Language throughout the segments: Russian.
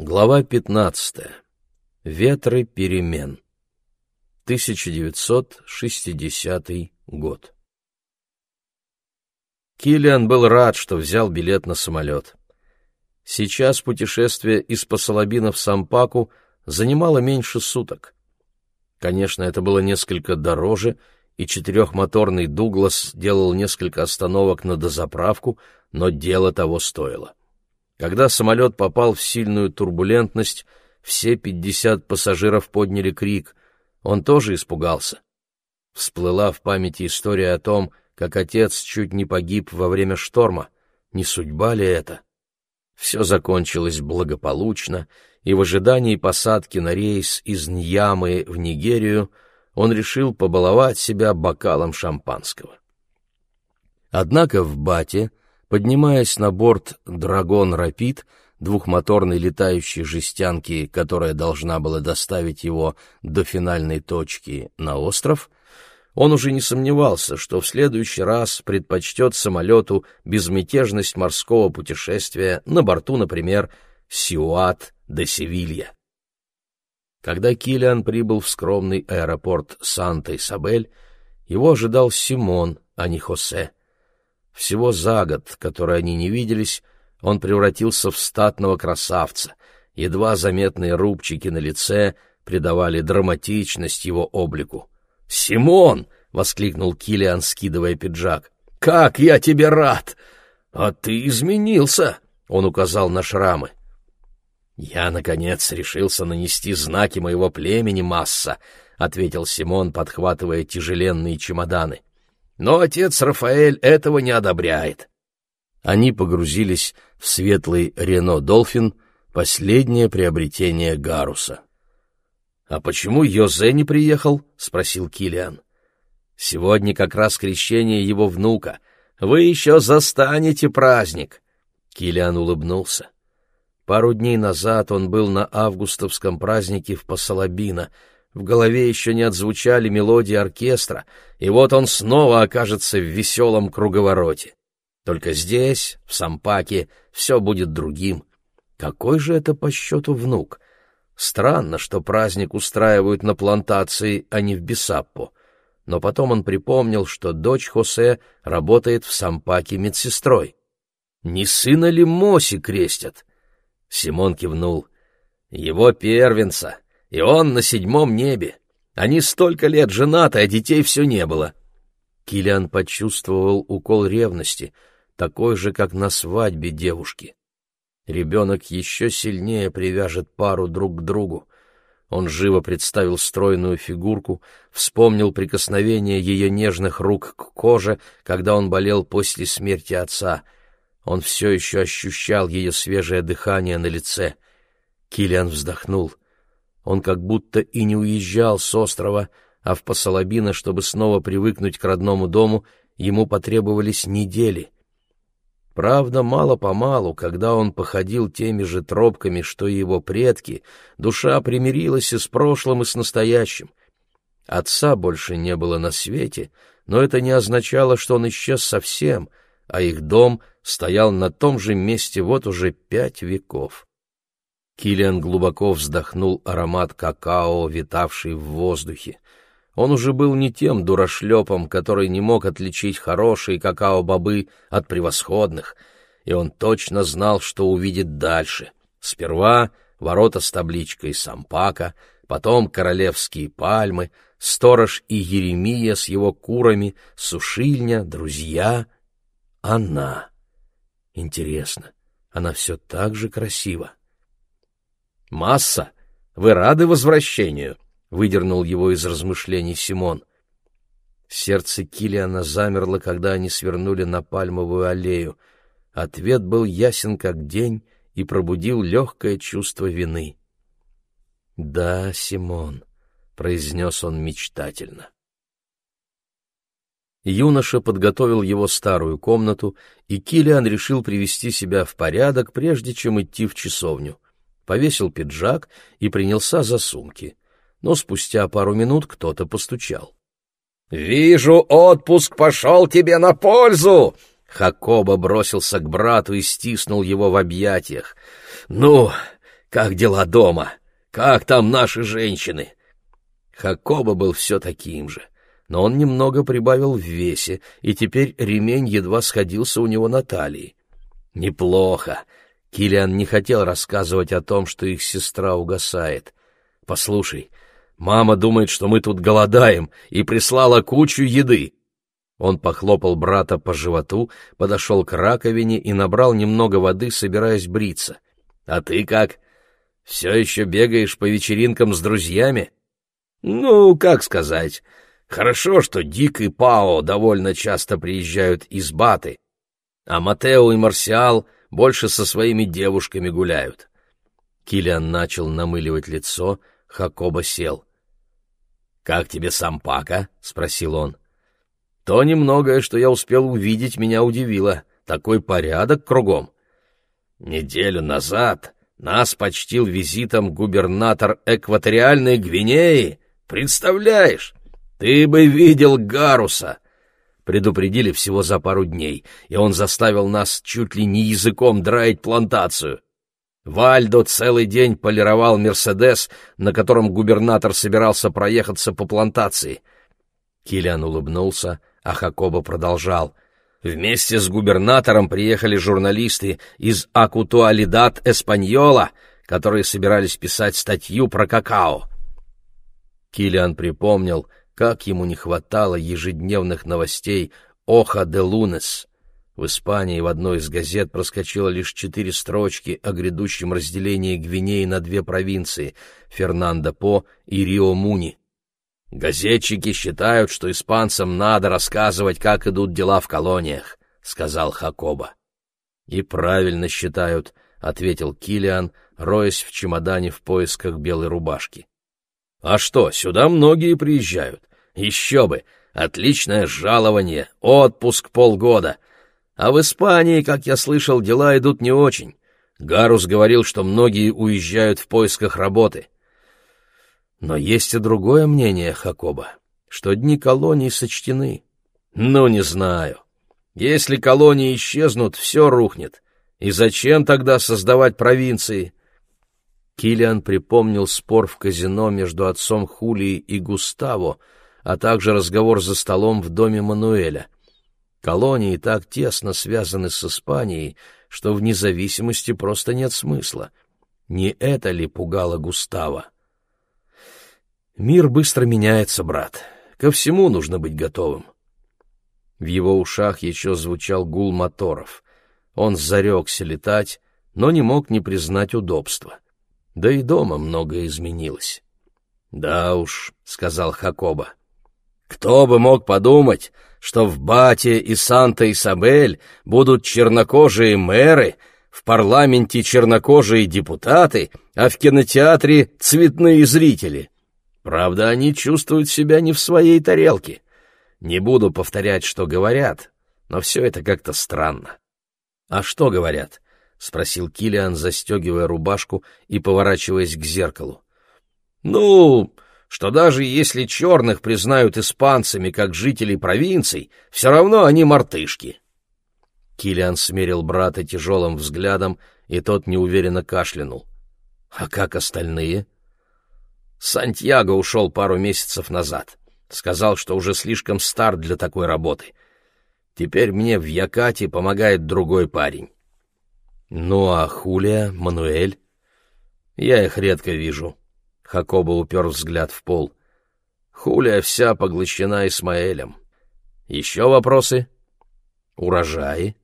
Глава 15. Ветры перемен. 1960 год. Киллиан был рад, что взял билет на самолет. Сейчас путешествие из Посолобина в Сампаку занимало меньше суток. Конечно, это было несколько дороже, и четырехмоторный «Дуглас» делал несколько остановок на дозаправку, но дело того стоило. Когда самолет попал в сильную турбулентность, все пятьдесят пассажиров подняли крик. Он тоже испугался. Всплыла в памяти история о том, как отец чуть не погиб во время шторма. Не судьба ли это? Все закончилось благополучно, и в ожидании посадки на рейс из Ньямы в Нигерию он решил побаловать себя бокалом шампанского. Однако в Бате Поднимаясь на борт «Драгон Рапид», двухмоторной летающей жестянки, которая должна была доставить его до финальной точки на остров, он уже не сомневался, что в следующий раз предпочтет самолету безмятежность морского путешествия на борту, например, Сиуат де Севилья. Когда Килиан прибыл в скромный аэропорт Санта-Исабель, его ожидал Симон, а не Хосе. Всего за год, который они не виделись, он превратился в статного красавца. Едва заметные рубчики на лице придавали драматичность его облику. «Симон!» — воскликнул Килиан, скидывая пиджак. «Как я тебе рад! А ты изменился!» — он указал на шрамы. «Я, наконец, решился нанести знаки моего племени, масса», — ответил Симон, подхватывая тяжеленные чемоданы. Но отец Рафаэль этого не одобряет. Они погрузились в светлый Рено Долфин, последнее приобретение Гаруса. «А почему Йозе не приехал?» — спросил Килиан. «Сегодня как раз крещение его внука. Вы еще застанете праздник!» Килиан улыбнулся. Пару дней назад он был на августовском празднике в Посолобино — в голове еще не отзвучали мелодии оркестра, и вот он снова окажется в веселом круговороте. Только здесь, в Сампаке, все будет другим. Какой же это по счету внук? Странно, что праздник устраивают на плантации, а не в Бесаппо. Но потом он припомнил, что дочь Хосе работает в Сампаке медсестрой. Не сына ли Моси крестят? Симон кивнул. Его первенца, и он на седьмом небе. Они столько лет женаты, а детей все не было. Килиан почувствовал укол ревности, такой же, как на свадьбе девушки. Ребенок еще сильнее привяжет пару друг к другу. Он живо представил стройную фигурку, вспомнил прикосновение ее нежных рук к коже, когда он болел после смерти отца. Он все еще ощущал ее свежее дыхание на лице. Килиан вздохнул — он как будто и не уезжал с острова, а в Посолобино, чтобы снова привыкнуть к родному дому, ему потребовались недели. Правда, мало-помалу, когда он походил теми же тропками, что и его предки, душа примирилась и с прошлым, и с настоящим. Отца больше не было на свете, но это не означало, что он исчез совсем, а их дом стоял на том же месте вот уже пять веков. Килиан глубоко вздохнул аромат какао, витавший в воздухе. Он уже был не тем дурашлепом, который не мог отличить хорошие какао-бобы от превосходных, и он точно знал, что увидит дальше. Сперва ворота с табличкой «Сампака», потом королевские пальмы, сторож и Еремия с его курами, сушильня, друзья. Она. Интересно, она все так же красива. «Масса, вы рады возвращению?» — выдернул его из размышлений Симон. Сердце Килиана замерло, когда они свернули на пальмовую аллею. Ответ был ясен как день и пробудил легкое чувство вины. «Да, Симон», — произнес он мечтательно. Юноша подготовил его старую комнату, и Килиан решил привести себя в порядок, прежде чем идти в часовню повесил пиджак и принялся за сумки. Но спустя пару минут кто-то постучал. «Вижу, отпуск пошел тебе на пользу!» Хакоба бросился к брату и стиснул его в объятиях. «Ну, как дела дома? Как там наши женщины?» Хакоба был все таким же, но он немного прибавил в весе, и теперь ремень едва сходился у него на талии. «Неплохо!» Килиан не хотел рассказывать о том, что их сестра угасает. «Послушай, мама думает, что мы тут голодаем, и прислала кучу еды. Он похлопал брата по животу, подошел к раковине и набрал немного воды, собираясь бриться. «А ты как? Все еще бегаешь по вечеринкам с друзьями?» «Ну, как сказать. Хорошо, что Дик и Пао довольно часто приезжают из Баты, а Матео и Марсиал больше со своими девушками гуляют». Килиан начал намыливать лицо, Хакоба сел. «Как тебе сам Пака?» — спросил он. — то немногое, что я успел увидеть, меня удивило. Такой порядок кругом. Неделю назад нас почтил визитом губернатор экваториальной Гвинеи. Представляешь, ты бы видел Гаруса. Предупредили всего за пару дней, и он заставил нас чуть ли не языком драить плантацию. Вальдо целый день полировал «Мерседес», на котором губернатор собирался проехаться по плантации. Киллиан улыбнулся, а Хакоба продолжал. Вместе с губернатором приехали журналисты из Акутуалидат Эспаньола, которые собирались писать статью про какао. Килиан припомнил, как ему не хватало ежедневных новостей «Оха де Лунес». В Испании в одной из газет проскочило лишь четыре строчки о грядущем разделении Гвинеи на две провинции — Фернандо По и Рио Муни. «Газетчики считают, что испанцам надо рассказывать, как идут дела в колониях», — сказал Хакоба. «И правильно считают», — ответил Килиан, роясь в чемодане в поисках белой рубашки. «А что, сюда многие приезжают. Еще бы! Отличное жалование, отпуск полгода. А в Испании, как я слышал, дела идут не очень. Гарус говорил, что многие уезжают в поисках работы». Но есть и другое мнение Хакоба, что дни колонии сочтены. Ну, не знаю. Если колонии исчезнут, все рухнет. И зачем тогда создавать провинции? Килиан припомнил спор в казино между отцом Хулии и Густаво, а также разговор за столом в доме Мануэля. Колонии так тесно связаны с Испанией, что в независимости просто нет смысла. Не это ли пугало Густава? Мир быстро меняется, брат. Ко всему нужно быть готовым. В его ушах еще звучал гул моторов. Он зарекся летать, но не мог не признать удобства. Да и дома многое изменилось. «Да уж», — сказал Хакоба, — «кто бы мог подумать, что в Бате и Санта-Исабель будут чернокожие мэры, в парламенте чернокожие депутаты, а в кинотеатре цветные зрители». Правда, они чувствуют себя не в своей тарелке. Не буду повторять, что говорят, но все это как-то странно. — А что говорят? — спросил Килиан, застегивая рубашку и поворачиваясь к зеркалу. — Ну, что даже если черных признают испанцами как жителей провинций, все равно они мартышки. Килиан смерил брата тяжелым взглядом, и тот неуверенно кашлянул. — А как остальные? — Сантьяго ушел пару месяцев назад. Сказал, что уже слишком стар для такой работы. Теперь мне в Якате помогает другой парень. Ну а Хулия, Мануэль? Я их редко вижу. Хакоба упер взгляд в пол. Хулия вся поглощена Исмаэлем. Еще вопросы? Урожаи?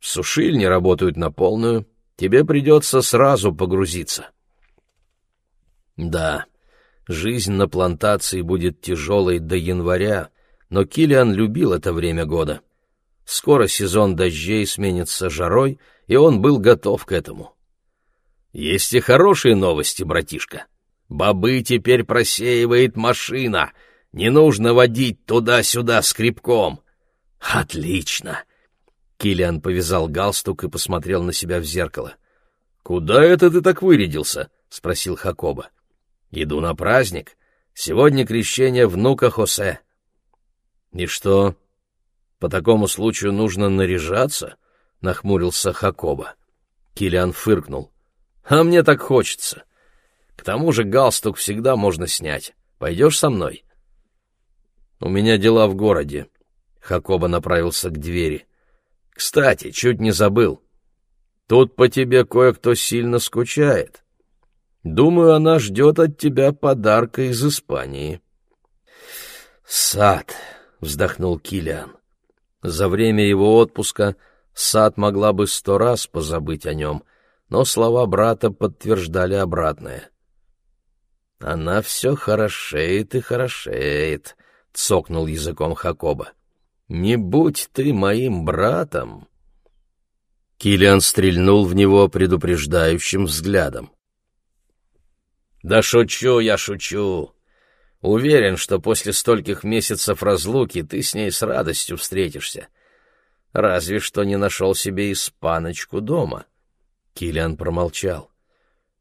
Сушильни работают на полную. Тебе придется сразу погрузиться. Да, жизнь на плантации будет тяжелой до января, но Килиан любил это время года. Скоро сезон дождей сменится жарой, и он был готов к этому. Есть и хорошие новости, братишка. Бобы теперь просеивает машина. Не нужно водить туда-сюда скребком. Отлично. Килиан повязал галстук и посмотрел на себя в зеркало. Куда это ты так вырядился? спросил Хакоба. Иду на праздник. Сегодня крещение внука Хосе. И что, по такому случаю нужно наряжаться? Нахмурился Хакоба. Килиан фыркнул. А мне так хочется. Тому же галстук всегда можно снять. Пойдешь со мной? У меня дела в городе. Хакоба направился к двери. Кстати, чуть не забыл. Тут по тебе кое-кто сильно скучает. Думаю, она ждет от тебя подарка из Испании. Сад, вздохнул Килиан. За время его отпуска Сад могла бы сто раз позабыть о нем, но слова брата подтверждали обратное. Она все хорошеет и хорошеет, цокнул языком Хакоба. Не будь ты моим братом. Килиан стрельнул в него предупреждающим взглядом. Да шучу я, шучу. Уверен, что после стольких месяцев разлуки ты с ней с радостью встретишься. Разве что не нашел себе испаночку дома. Килиан промолчал.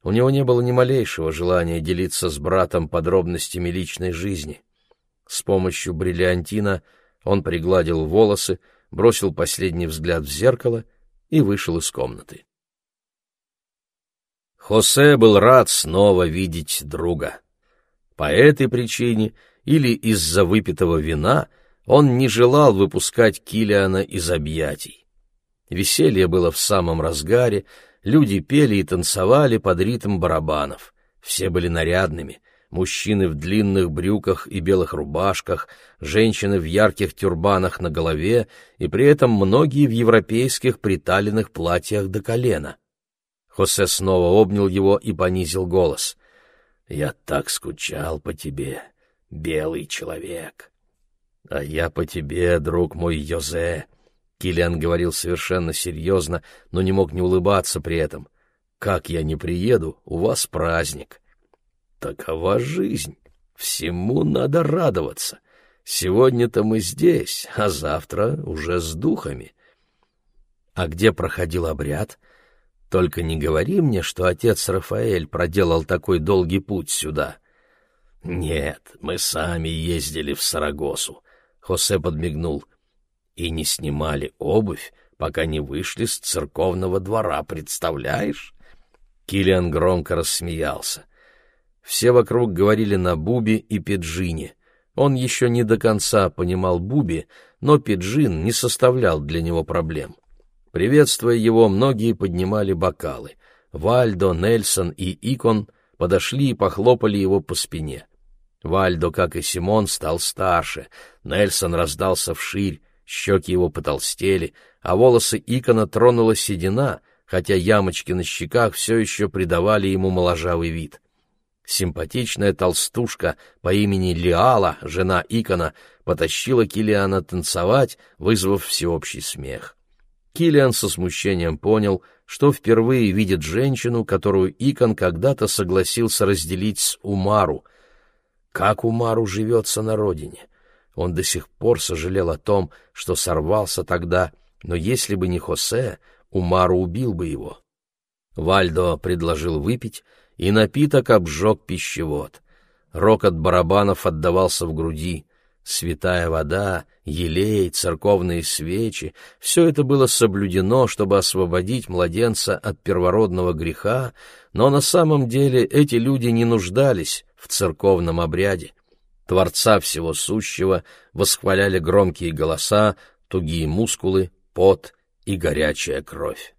У него не было ни малейшего желания делиться с братом подробностями личной жизни. С помощью бриллиантина он пригладил волосы, бросил последний взгляд в зеркало и вышел из комнаты. Хосе был рад снова видеть друга. По этой причине или из-за выпитого вина он не желал выпускать Килиана из объятий. Веселье было в самом разгаре, люди пели и танцевали под ритм барабанов. Все были нарядными, мужчины в длинных брюках и белых рубашках, женщины в ярких тюрбанах на голове и при этом многие в европейских приталенных платьях до колена. Хосе снова обнял его и понизил голос. «Я так скучал по тебе, белый человек». «А я по тебе, друг мой Йозе», — Киллиан говорил совершенно серьезно, но не мог не улыбаться при этом. «Как я не приеду, у вас праздник». Такова жизнь. Всему надо радоваться. Сегодня-то мы здесь, а завтра уже с духами. А где проходил обряд? Только не говори мне, что отец Рафаэль проделал такой долгий путь сюда. Нет, мы сами ездили в Сарагосу. Хосе подмигнул. И не снимали обувь, пока не вышли с церковного двора, представляешь? Килиан громко рассмеялся. Все вокруг говорили на Бубе и Пиджине. Он еще не до конца понимал Буби, но Пиджин не составлял для него проблем. Приветствуя его, многие поднимали бокалы. Вальдо, Нельсон и Икон подошли и похлопали его по спине. Вальдо, как и Симон, стал старше, Нельсон раздался вширь, щеки его потолстели, а волосы Икона тронула седина, хотя ямочки на щеках все еще придавали ему моложавый вид. Симпатичная толстушка по имени Лиала, жена Икона, потащила Килиана танцевать, вызвав всеобщий смех. Килиан со смущением понял, что впервые видит женщину, которую Икон когда-то согласился разделить с Умару. Как Умару живется на родине? Он до сих пор сожалел о том, что сорвался тогда, но если бы не Хосе, Умару убил бы его. Вальдо предложил выпить, и напиток обжег пищевод. Рокот барабанов отдавался в груди. Святая вода, елей, церковные свечи — все это было соблюдено, чтобы освободить младенца от первородного греха, но на самом деле эти люди не нуждались в церковном обряде. Творца всего сущего восхваляли громкие голоса, тугие мускулы, пот и горячая кровь.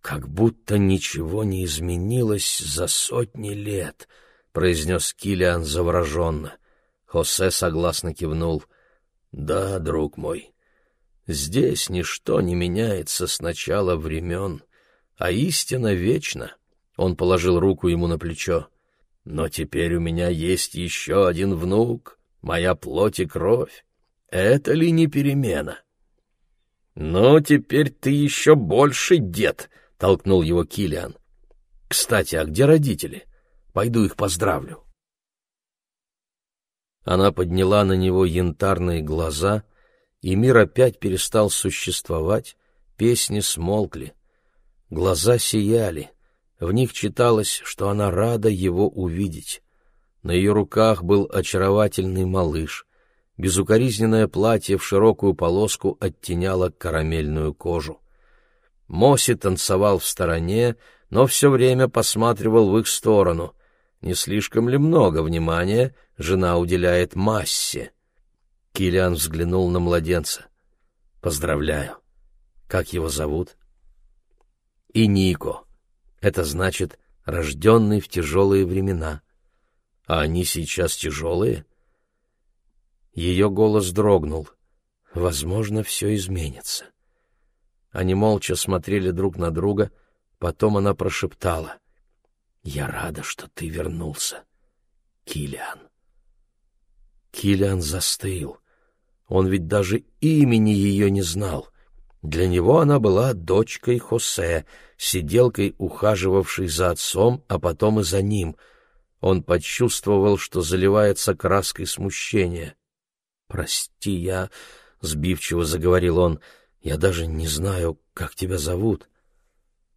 «Как будто ничего не изменилось за сотни лет», — произнес Килиан завороженно. Хосе согласно кивнул. «Да, друг мой, здесь ничто не меняется с начала времен, а истина вечна». Он положил руку ему на плечо. «Но теперь у меня есть еще один внук, моя плоть и кровь. Это ли не перемена?» «Ну, теперь ты еще больше дед», — толкнул его Килиан. «Кстати, а где родители? Пойду их поздравлю». Она подняла на него янтарные глаза, и мир опять перестал существовать, песни смолкли. Глаза сияли, в них читалось, что она рада его увидеть. На ее руках был очаровательный малыш. Безукоризненное платье в широкую полоску оттеняло карамельную кожу. Моси танцевал в стороне, но все время посматривал в их сторону. Не слишком ли много внимания жена уделяет массе? Килиан взглянул на младенца. «Поздравляю. Как его зовут?» «И Нико. Это значит, рожденный в тяжелые времена. А они сейчас тяжелые?» Ее голос дрогнул. Возможно, все изменится. Они молча смотрели друг на друга, потом она прошептала. «Я рада, что ты вернулся, Килиан». Килиан застыл. Он ведь даже имени ее не знал. Для него она была дочкой Хосе, сиделкой, ухаживавшей за отцом, а потом и за ним. Он почувствовал, что заливается краской смущения. «Прости, я...» — сбивчиво заговорил он. «Я даже не знаю, как тебя зовут».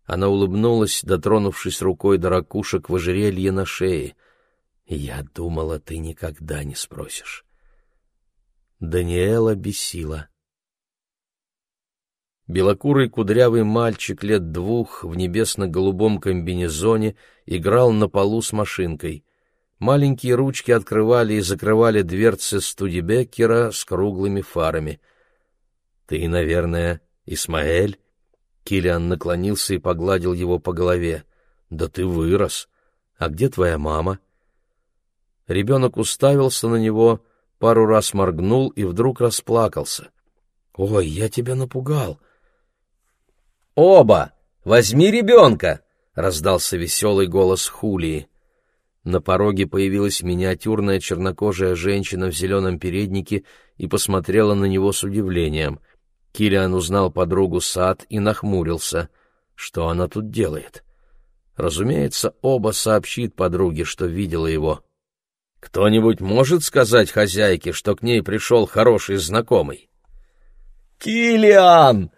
Она улыбнулась, дотронувшись рукой до ракушек в ожерелье на шее. «Я думала, ты никогда не спросишь». Даниэла бесила. Белокурый кудрявый мальчик лет двух в небесно-голубом комбинезоне играл на полу с машинкой. Маленькие ручки открывали и закрывали дверцы Студебеккера с круглыми фарами. «Ты, наверное, Исмаэль?» Килиан наклонился и погладил его по голове. «Да ты вырос! А где твоя мама?» Ребенок уставился на него, пару раз моргнул и вдруг расплакался. «Ой, я тебя напугал!» «Оба! Возьми ребенка!» — раздался веселый голос Хулии. На пороге появилась миниатюрная чернокожая женщина в зеленом переднике и посмотрела на него с удивлением. Килиан узнал подругу Сад и нахмурился. Что она тут делает? Разумеется, оба сообщит подруге, что видела его. Кто-нибудь может сказать хозяйке, что к ней пришел хороший знакомый? «Килиан!»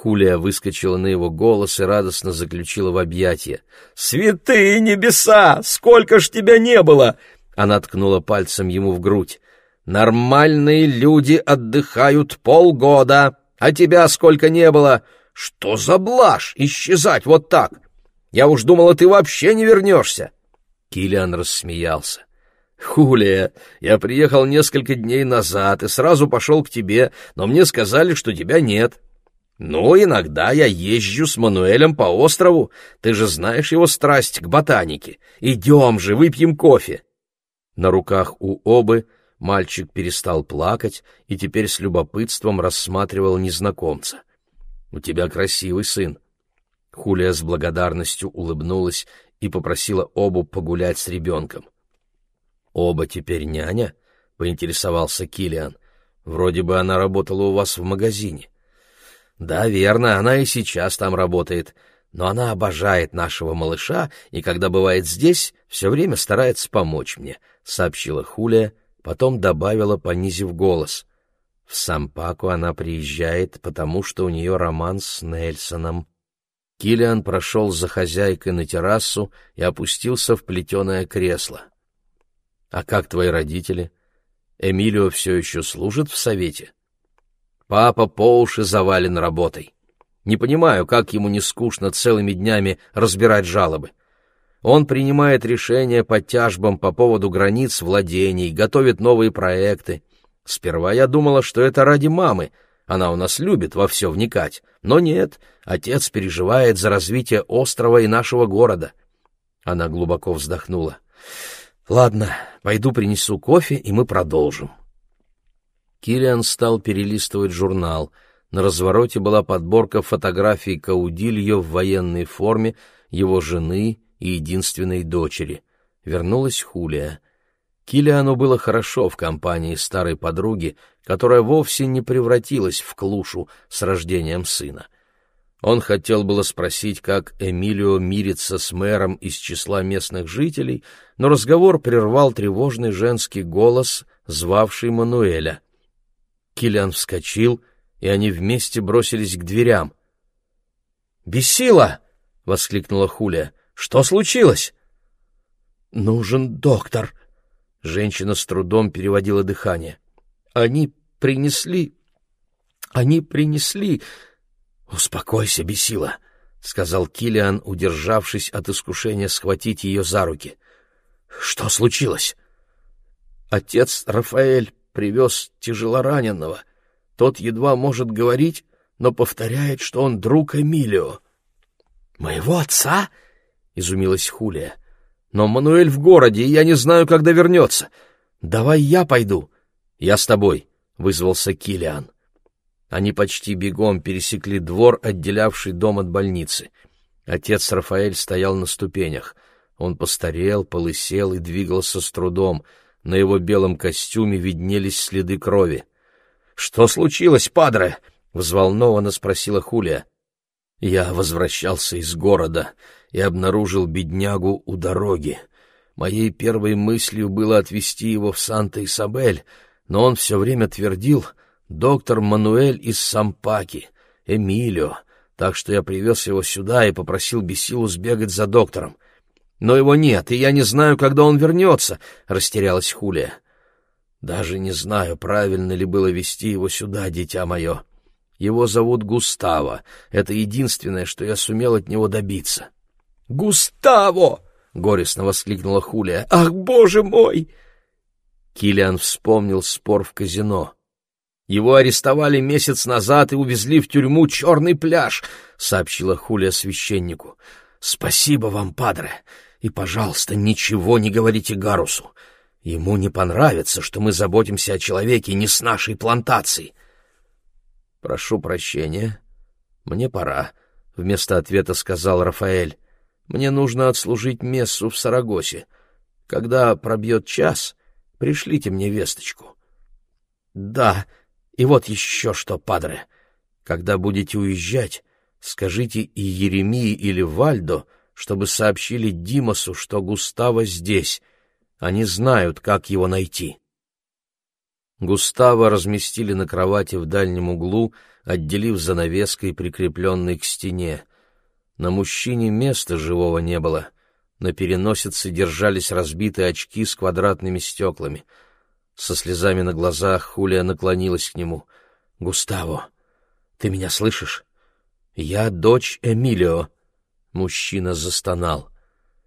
Хулия выскочила на его голос и радостно заключила в объятия. «Святые небеса! Сколько ж тебя не было!» Она ткнула пальцем ему в грудь. «Нормальные люди отдыхают полгода, а тебя сколько не было! Что за блажь исчезать вот так? Я уж думала, ты вообще не вернешься!» Килиан рассмеялся. «Хулия, я приехал несколько дней назад и сразу пошел к тебе, но мне сказали, что тебя нет». «Ну, иногда я езжу с Мануэлем по острову. Ты же знаешь его страсть к ботанике. Идем же, выпьем кофе». На руках у Обы мальчик перестал плакать и теперь с любопытством рассматривал незнакомца. «У тебя красивый сын». Хулия с благодарностью улыбнулась и попросила Обу погулять с ребенком. «Оба теперь няня?» — поинтересовался Килиан. «Вроде бы она работала у вас в магазине». Да, верно, она и сейчас там работает, но она обожает нашего малыша и, когда бывает здесь, все время старается помочь мне, — сообщила Хулия, потом добавила, понизив голос. В Сампаку она приезжает, потому что у нее роман с Нельсоном. Килиан прошел за хозяйкой на террасу и опустился в плетеное кресло. — А как твои родители? Эмилио все еще служит в совете? — Папа по уши завален работой. Не понимаю, как ему не скучно целыми днями разбирать жалобы. Он принимает решения по тяжбам по поводу границ владений, готовит новые проекты. Сперва я думала, что это ради мамы, она у нас любит во все вникать. Но нет, отец переживает за развитие острова и нашего города. Она глубоко вздохнула. Ладно, пойду принесу кофе, и мы продолжим. Килиан стал перелистывать журнал. На развороте была подборка фотографий Каудильо в военной форме, его жены и единственной дочери. Вернулась Хулия. Килиану было хорошо в компании старой подруги, которая вовсе не превратилась в клушу с рождением сына. Он хотел было спросить, как Эмилио мирится с мэром из числа местных жителей, но разговор прервал тревожный женский голос, звавший Мануэля. Килиан вскочил, и они вместе бросились к дверям. «Бесила!» — воскликнула Хуля. «Что случилось?» «Нужен доктор!» Женщина с трудом переводила дыхание. «Они принесли... Они принесли...» «Успокойся, бесила!» — сказал Килиан, удержавшись от искушения схватить ее за руки. «Что случилось?» «Отец Рафаэль привез тяжелораненого. Тот едва может говорить, но повторяет, что он друг Эмилио». «Моего отца?» — изумилась Хулия. «Но Мануэль в городе, и я не знаю, когда вернется. Давай я пойду». «Я с тобой», — вызвался Килиан. Они почти бегом пересекли двор, отделявший дом от больницы. Отец Рафаэль стоял на ступенях. Он постарел, полысел и двигался с трудом. На его белом костюме виднелись следы крови. — Что случилось, падре? — взволнованно спросила Хулия. Я возвращался из города и обнаружил беднягу у дороги. Моей первой мыслью было отвезти его в Санта-Исабель, но он все время твердил «доктор Мануэль из Сампаки, Эмилио», так что я привез его сюда и попросил Бесилу сбегать за доктором. «Но его нет, и я не знаю, когда он вернется», — растерялась Хулия. «Даже не знаю, правильно ли было вести его сюда, дитя мое. Его зовут Густаво. Это единственное, что я сумел от него добиться». «Густаво!» — горестно воскликнула Хулия. «Ах, боже мой!» Килиан вспомнил спор в казино. «Его арестовали месяц назад и увезли в тюрьму «Черный пляж», — сообщила Хулия священнику. «Спасибо вам, падре, и, пожалуйста, ничего не говорите Гарусу. Ему не понравится, что мы заботимся о человеке не с нашей плантацией». «Прошу прощения. Мне пора», — вместо ответа сказал Рафаэль. «Мне нужно отслужить мессу в Сарагосе. Когда пробьет час, пришлите мне весточку». «Да, и вот еще что, падре. Когда будете уезжать, скажите и Еремии или Вальдо, чтобы сообщили Димасу, что Густаво здесь. Они знают, как его найти». Густава разместили на кровати в дальнем углу, отделив занавеской, прикрепленной к стене. На мужчине места живого не было. На переносице держались разбитые очки с квадратными стеклами. Со слезами на глазах Хулия наклонилась к нему. «Густаво, ты меня слышишь? Я дочь Эмилио». Мужчина застонал.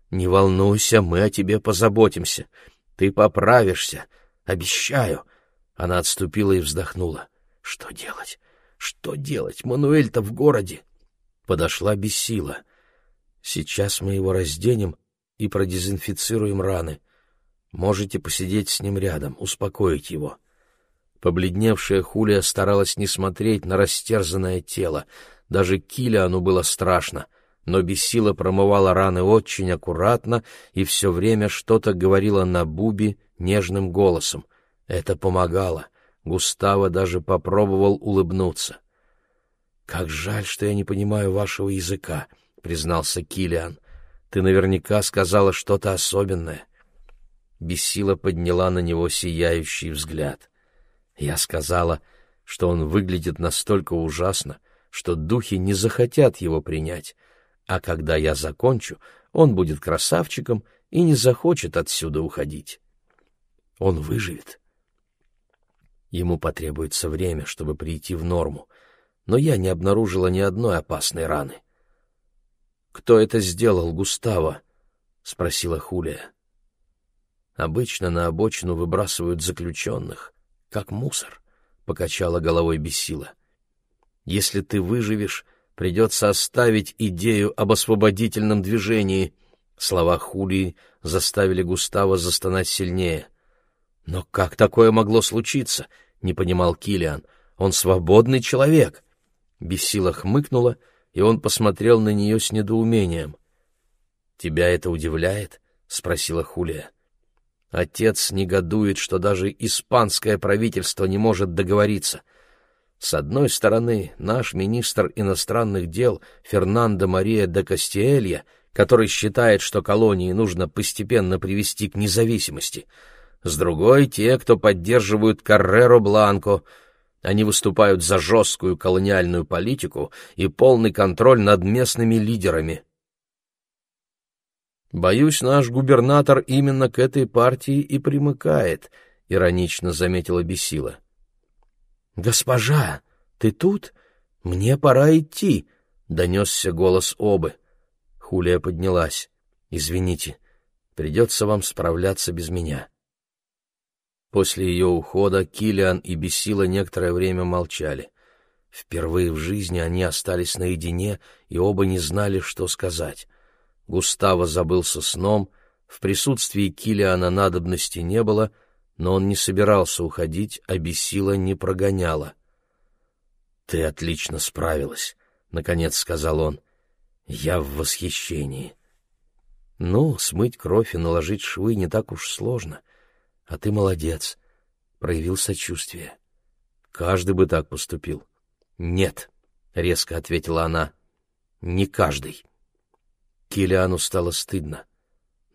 «Не волнуйся, мы о тебе позаботимся. Ты поправишься. Обещаю. Она отступила и вздохнула. Что делать? Что делать? Мануэль-то в городе. Подошла без сила. Сейчас мы его разденем и продезинфицируем раны. Можете посидеть с ним рядом, успокоить его. Побледневшая Хулия старалась не смотреть на растерзанное тело. Даже Килиану было страшно, но Бессила промывала раны очень аккуратно и все время что-то говорила на Буби нежным голосом. Это помогало. Густаво даже попробовал улыбнуться. «Как жаль, что я не понимаю вашего языка», — признался Килиан. «Ты наверняка сказала что-то особенное». Бессила подняла на него сияющий взгляд. Я сказала, что он выглядит настолько ужасно, что духи не захотят его принять, а когда я закончу, он будет красавчиком и не захочет отсюда уходить. Он выживет. Ему потребуется время, чтобы прийти в норму, но я не обнаружила ни одной опасной раны. «Кто это сделал, Густаво?» — спросила Хулия. «Обычно на обочину выбрасывают заключенных, как мусор», — покачала головой Бесила. «Если ты выживешь, придется оставить идею об освободительном движении». Слова Хулии заставили Густава застонать сильнее. Но как такое могло случиться? Не понимал Килиан. Он свободный человек. Бессила хмыкнула, и он посмотрел на нее с недоумением. Тебя это удивляет? спросила Хулия. Отец негодует, что даже испанское правительство не может договориться. С одной стороны, наш министр иностранных дел Фернандо Мария де Кастиэлья, который считает, что колонии нужно постепенно привести к независимости — с другой — те, кто поддерживают Карреро Бланко. Они выступают за жесткую колониальную политику и полный контроль над местными лидерами. «Боюсь, наш губернатор именно к этой партии и примыкает», — иронично заметила Бесила. «Госпожа, ты тут? Мне пора идти», — донесся голос Обы. Хулия поднялась. «Извините, придется вам справляться без меня». После ее ухода Килиан и Бесила некоторое время молчали. Впервые в жизни они остались наедине и оба не знали, что сказать. Густаво забылся сном, в присутствии Килиана надобности не было, но он не собирался уходить, а Бесила не прогоняла. «Ты отлично справилась», — наконец сказал он. «Я в восхищении». «Ну, смыть кровь и наложить швы не так уж сложно. А ты молодец, проявил сочувствие. Каждый бы так поступил». «Нет», — резко ответила она, — «не каждый». Килиану стало стыдно.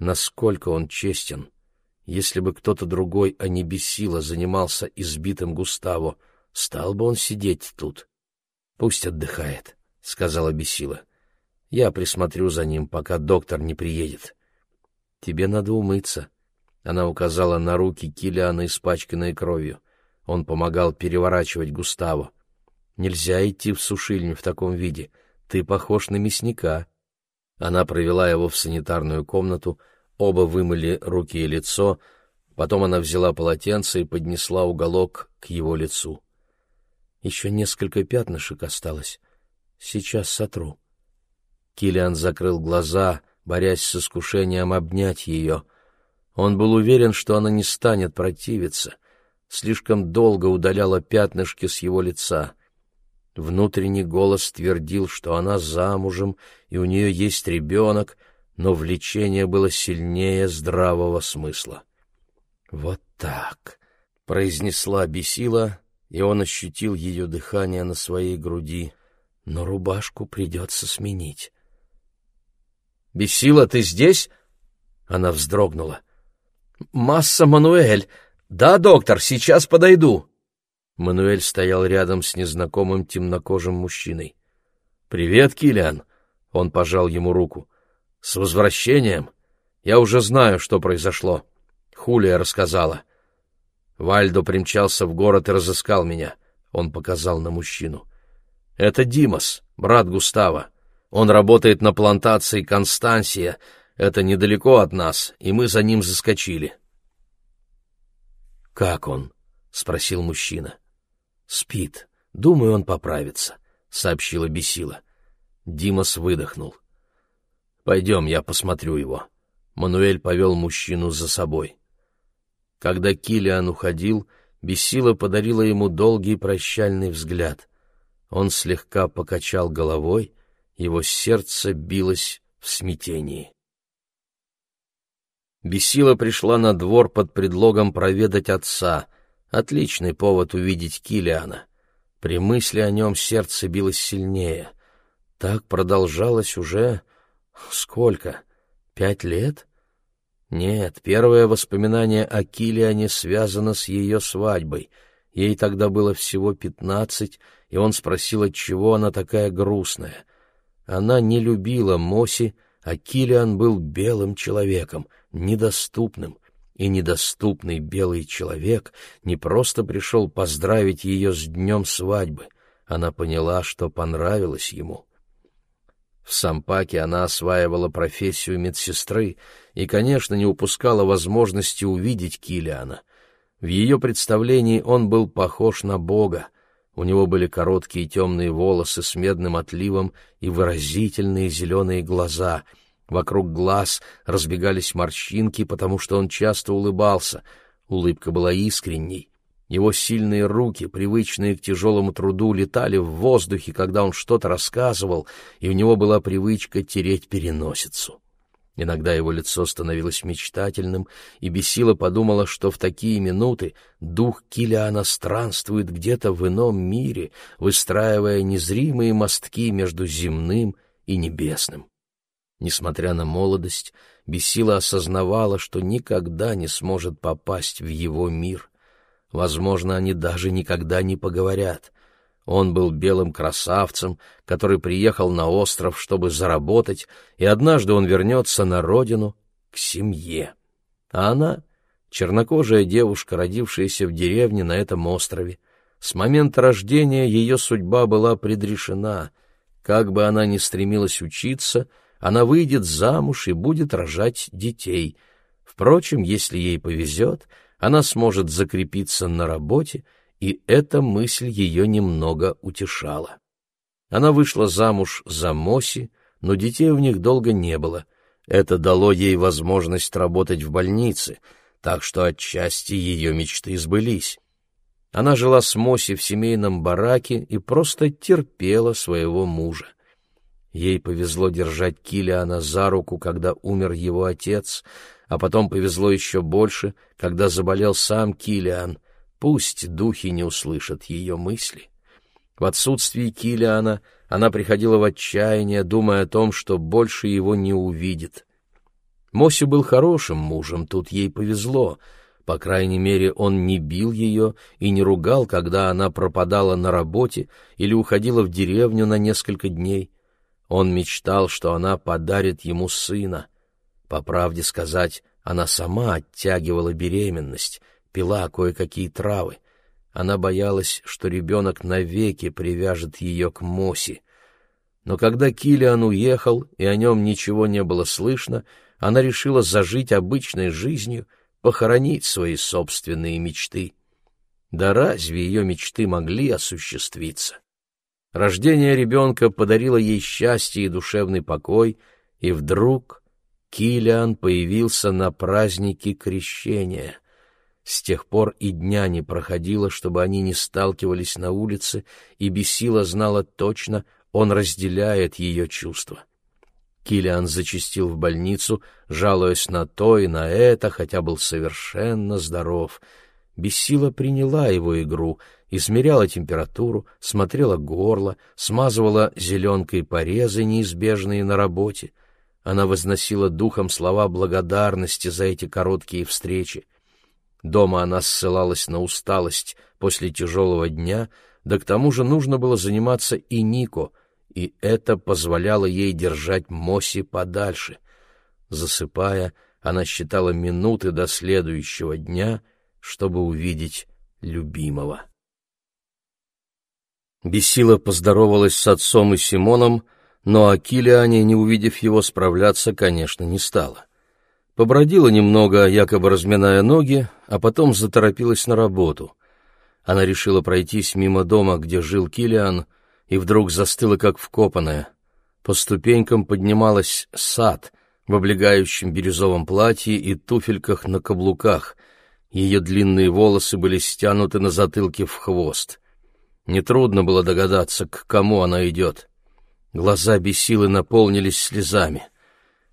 Насколько он честен. Если бы кто-то другой, а не Бесила, занимался избитым Густаво, стал бы он сидеть тут. «Пусть отдыхает», — сказала Бесила. «Я присмотрю за ним, пока доктор не приедет». «Тебе надо умыться», — она указала на руки Килиана, испачканные кровью. Он помогал переворачивать Густаво. Нельзя идти в сушильню в таком виде. Ты похож на мясника. Она провела его в санитарную комнату, оба вымыли руки и лицо, потом она взяла полотенце и поднесла уголок к его лицу. Еще несколько пятнышек осталось. Сейчас сотру. Килиан закрыл глаза, борясь с искушением обнять ее. Он был уверен, что она не станет противиться. Слишком долго удаляла пятнышки с его лица — Внутренний голос твердил, что она замужем, и у нее есть ребенок, но влечение было сильнее здравого смысла. «Вот так», — произнесла Бесила, и он ощутил ее дыхание на своей груди, но рубашку придется сменить. «Бесила, ты здесь?» — она вздрогнула. «Масса Мануэль! Да, доктор, сейчас подойду!» Мануэль стоял рядом с незнакомым темнокожим мужчиной. «Привет, Килиан!» — он пожал ему руку. «С возвращением! Я уже знаю, что произошло. Хулия рассказала. Вальдо примчался в город и разыскал меня. Он показал на мужчину. Это Димас, брат Густава. Он работает на плантации Констансия. Это недалеко от нас, и мы за ним заскочили». «Как он?» — спросил мужчина. «Спит. Думаю, он поправится», — сообщила Бесила. Димас выдохнул. «Пойдем, я посмотрю его». Мануэль повел мужчину за собой. Когда Килиан уходил, Бесила подарила ему долгий прощальный взгляд. Он слегка покачал головой, его сердце билось в смятении. Бесила пришла на двор под предлогом проведать отца, Отличный повод увидеть Килиана. При мысли о нем сердце билось сильнее. Так продолжалось уже... сколько? Пять лет? Нет, первое воспоминание о Килиане связано с ее свадьбой. Ей тогда было всего пятнадцать, и он спросил, отчего она такая грустная. Она не любила Моси, а Килиан был белым человеком, недоступным, и недоступный белый человек не просто пришел поздравить ее с днем свадьбы, она поняла, что понравилось ему. В Сампаке она осваивала профессию медсестры и, конечно, не упускала возможности увидеть Килиана. В ее представлении он был похож на Бога. У него были короткие темные волосы с медным отливом и выразительные зеленые глаза — Вокруг глаз разбегались морщинки, потому что он часто улыбался. Улыбка была искренней. Его сильные руки, привычные к тяжелому труду, летали в воздухе, когда он что-то рассказывал, и у него была привычка тереть переносицу. Иногда его лицо становилось мечтательным, и Бесила подумала, что в такие минуты дух Килиана странствует где-то в ином мире, выстраивая незримые мостки между земным и небесным. Несмотря на молодость, Бесила осознавала, что никогда не сможет попасть в его мир. Возможно, они даже никогда не поговорят. Он был белым красавцем, который приехал на остров, чтобы заработать, и однажды он вернется на родину, к семье. А она — чернокожая девушка, родившаяся в деревне на этом острове. С момента рождения ее судьба была предрешена — Как бы она ни стремилась учиться, она выйдет замуж и будет рожать детей. Впрочем, если ей повезет, она сможет закрепиться на работе, и эта мысль ее немного утешала. Она вышла замуж за Моси, но детей у них долго не было. Это дало ей возможность работать в больнице, так что отчасти ее мечты сбылись. Она жила с Моси в семейном бараке и просто терпела своего мужа. Ей повезло держать Килиана за руку, когда умер его отец, а потом повезло еще больше, когда заболел сам Килиан. Пусть духи не услышат ее мысли. В отсутствии Килиана она приходила в отчаяние, думая о том, что больше его не увидит. Моси был хорошим мужем, тут ей повезло. По крайней мере, он не бил ее и не ругал, когда она пропадала на работе или уходила в деревню на несколько дней. Он мечтал, что она подарит ему сына. По правде сказать, она сама оттягивала беременность, пила кое-какие травы. Она боялась, что ребенок навеки привяжет ее к Моси. Но когда Килиан уехал, и о нем ничего не было слышно, она решила зажить обычной жизнью, похоронить свои собственные мечты. Да разве ее мечты могли осуществиться? Рождение ребенка подарило ей счастье и душевный покой, и вдруг Килиан появился на празднике крещения. С тех пор и дня не проходило, чтобы они не сталкивались на улице, и Бесила знала точно, он разделяет ее чувства. Килиан зачастил в больницу, жалуясь на то и на это, хотя был совершенно здоров. Бесила приняла его игру, измеряла температуру, смотрела горло, смазывала зеленкой порезы, неизбежные на работе. Она возносила духом слова благодарности за эти короткие встречи. Дома она ссылалась на усталость после тяжелого дня, да к тому же нужно было заниматься и Нико, и это позволяло ей держать Моси подальше. Засыпая, она считала минуты до следующего дня, чтобы увидеть любимого. Бесила поздоровалась с отцом и Симоном, но о Килиане, не увидев его, справляться, конечно, не стала. Побродила немного, якобы разминая ноги, а потом заторопилась на работу. Она решила пройтись мимо дома, где жил Килиан, и вдруг застыла как вкопанная. По ступенькам поднималась сад в облегающем бирюзовом платье и туфельках на каблуках. Ее длинные волосы были стянуты на затылке в хвост. Нетрудно было догадаться, к кому она идет. Глаза бесилы наполнились слезами —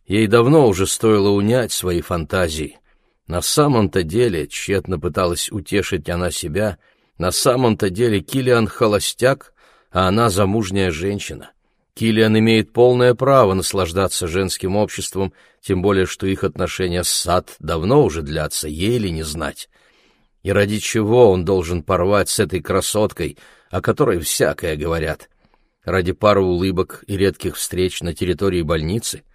Ей давно уже стоило унять свои фантазии. На самом-то деле, тщетно пыталась утешить она себя, на самом-то деле Килиан холостяк, а она замужняя женщина. Килиан имеет полное право наслаждаться женским обществом, тем более что их отношения с Сад давно уже длятся, ей ли не знать. И ради чего он должен порвать с этой красоткой, о которой всякое говорят? Ради пары улыбок и редких встреч на территории больницы —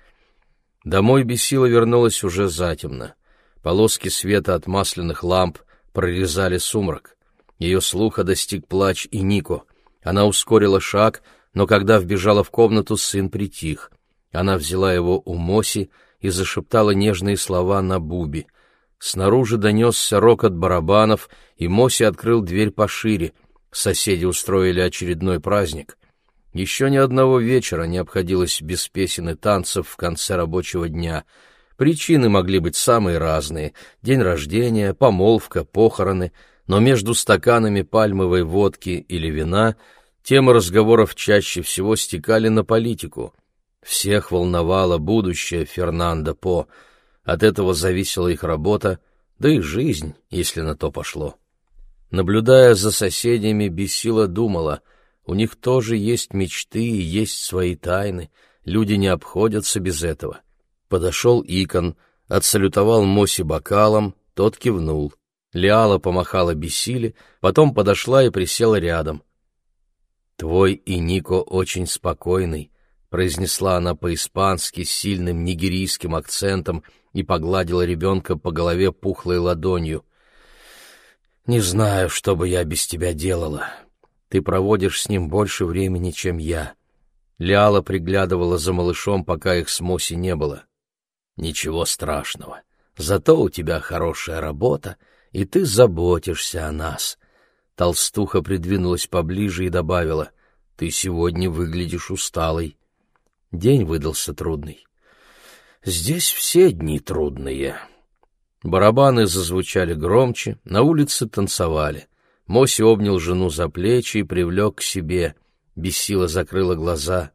Домой Бесила вернулась уже затемно. Полоски света от масляных ламп прорезали сумрак. Ее слуха достиг плач и Нико. Она ускорила шаг, но когда вбежала в комнату, сын притих. Она взяла его у Моси и зашептала нежные слова на буби. Снаружи донесся рокот барабанов, и Моси открыл дверь пошире. Соседи устроили очередной праздник. Еще ни одного вечера не обходилось без песен и танцев в конце рабочего дня. Причины могли быть самые разные — день рождения, помолвка, похороны, но между стаканами пальмовой водки или вина темы разговоров чаще всего стекали на политику. Всех волновало будущее Фернандо По, от этого зависела их работа, да и жизнь, если на то пошло. Наблюдая за соседями, Бесила думала — у них тоже есть мечты и есть свои тайны, люди не обходятся без этого. Подошел Икон, отсалютовал Моси бокалом, тот кивнул. Лиала помахала Бесиле, потом подошла и присела рядом. «Твой и Нико очень спокойный», — произнесла она по-испански с сильным нигерийским акцентом и погладила ребенка по голове пухлой ладонью. «Не знаю, что бы я без тебя делала. Ты проводишь с ним больше времени, чем я. Ляла приглядывала за малышом, пока их с Моси не было. «Ничего страшного. Зато у тебя хорошая работа, и ты заботишься о нас». Толстуха придвинулась поближе и добавила, «Ты сегодня выглядишь усталой». День выдался трудный. «Здесь все дни трудные». Барабаны зазвучали громче, на улице танцевали. Моси обнял жену за плечи и привлек к себе. Бессила закрыла глаза.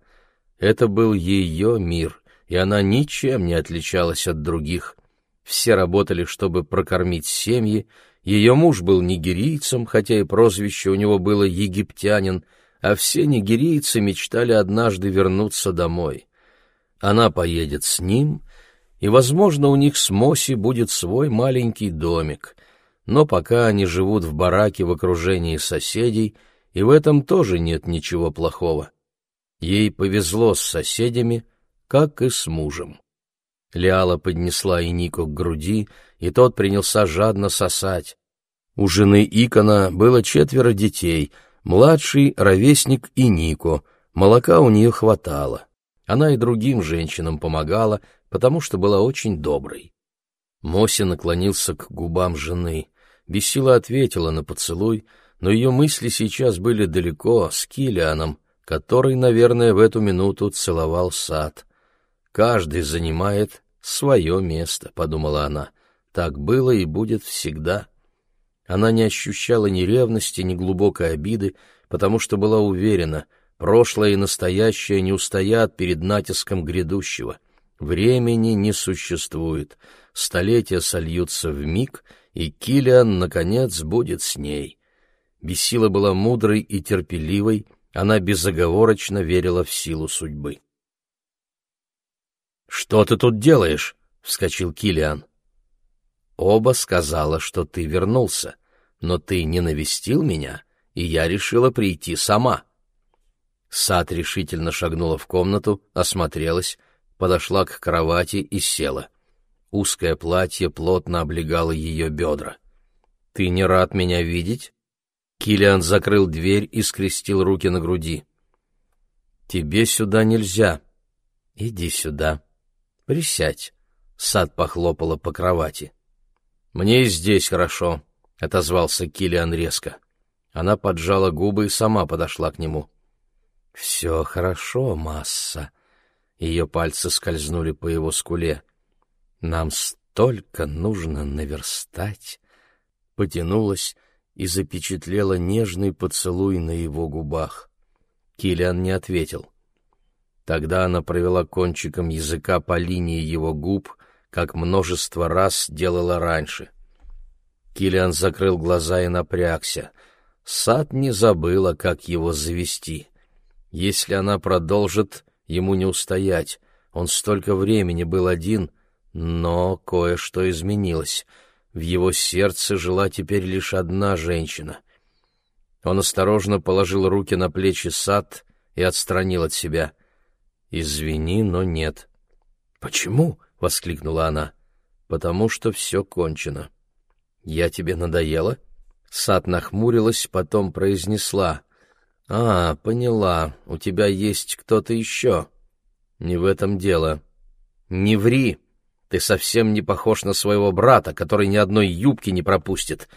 Это был ее мир, и она ничем не отличалась от других. Все работали, чтобы прокормить семьи. Ее муж был нигерийцем, хотя и прозвище у него было «египтянин», а все нигерийцы мечтали однажды вернуться домой. Она поедет с ним, и, возможно, у них с Моси будет свой маленький домик — но пока они живут в бараке в окружении соседей, и в этом тоже нет ничего плохого. Ей повезло с соседями, как и с мужем. Лиала поднесла Инику к груди, и тот принялся жадно сосать. У жены Икона было четверо детей, младший — ровесник Инико, молока у нее хватало. Она и другим женщинам помогала, потому что была очень доброй. Моси наклонился к губам жены. Бессила ответила на поцелуй, но ее мысли сейчас были далеко, с Килианом, который, наверное, в эту минуту целовал сад. «Каждый занимает свое место», — подумала она. «Так было и будет всегда». Она не ощущала ни ревности, ни глубокой обиды, потому что была уверена, прошлое и настоящее не устоят перед натиском грядущего. Времени не существует, столетия сольются в миг — и Килиан, наконец, будет с ней. Бесила была мудрой и терпеливой, она безоговорочно верила в силу судьбы. «Что ты тут делаешь?» — вскочил Килиан. «Оба сказала, что ты вернулся, но ты не навестил меня, и я решила прийти сама». Сад решительно шагнула в комнату, осмотрелась, подошла к кровати и села. Узкое платье плотно облегало ее бедра. «Ты не рад меня видеть?» Килиан закрыл дверь и скрестил руки на груди. «Тебе сюда нельзя. Иди сюда. Присядь». Сад похлопала по кровати. «Мне и здесь хорошо», — отозвался Килиан резко. Она поджала губы и сама подошла к нему. «Все хорошо, масса». Ее пальцы скользнули по его скуле. Нам столько нужно наверстать. Потянулась и запечатлела нежный поцелуй на его губах. Килиан не ответил. Тогда она провела кончиком языка по линии его губ, как множество раз делала раньше. Килиан закрыл глаза и напрягся. Сад не забыла, как его завести. Если она продолжит, ему не устоять. Он столько времени был один — но кое-что изменилось. В его сердце жила теперь лишь одна женщина. Он осторожно положил руки на плечи сад и отстранил от себя. «Извини, но нет». «Почему?» — воскликнула она. «Потому что все кончено». «Я тебе надоела?» Сад нахмурилась, потом произнесла. «А, поняла, у тебя есть кто-то еще». «Не в этом дело». «Не ври!» Ты совсем не похож на своего брата, который ни одной юбки не пропустит.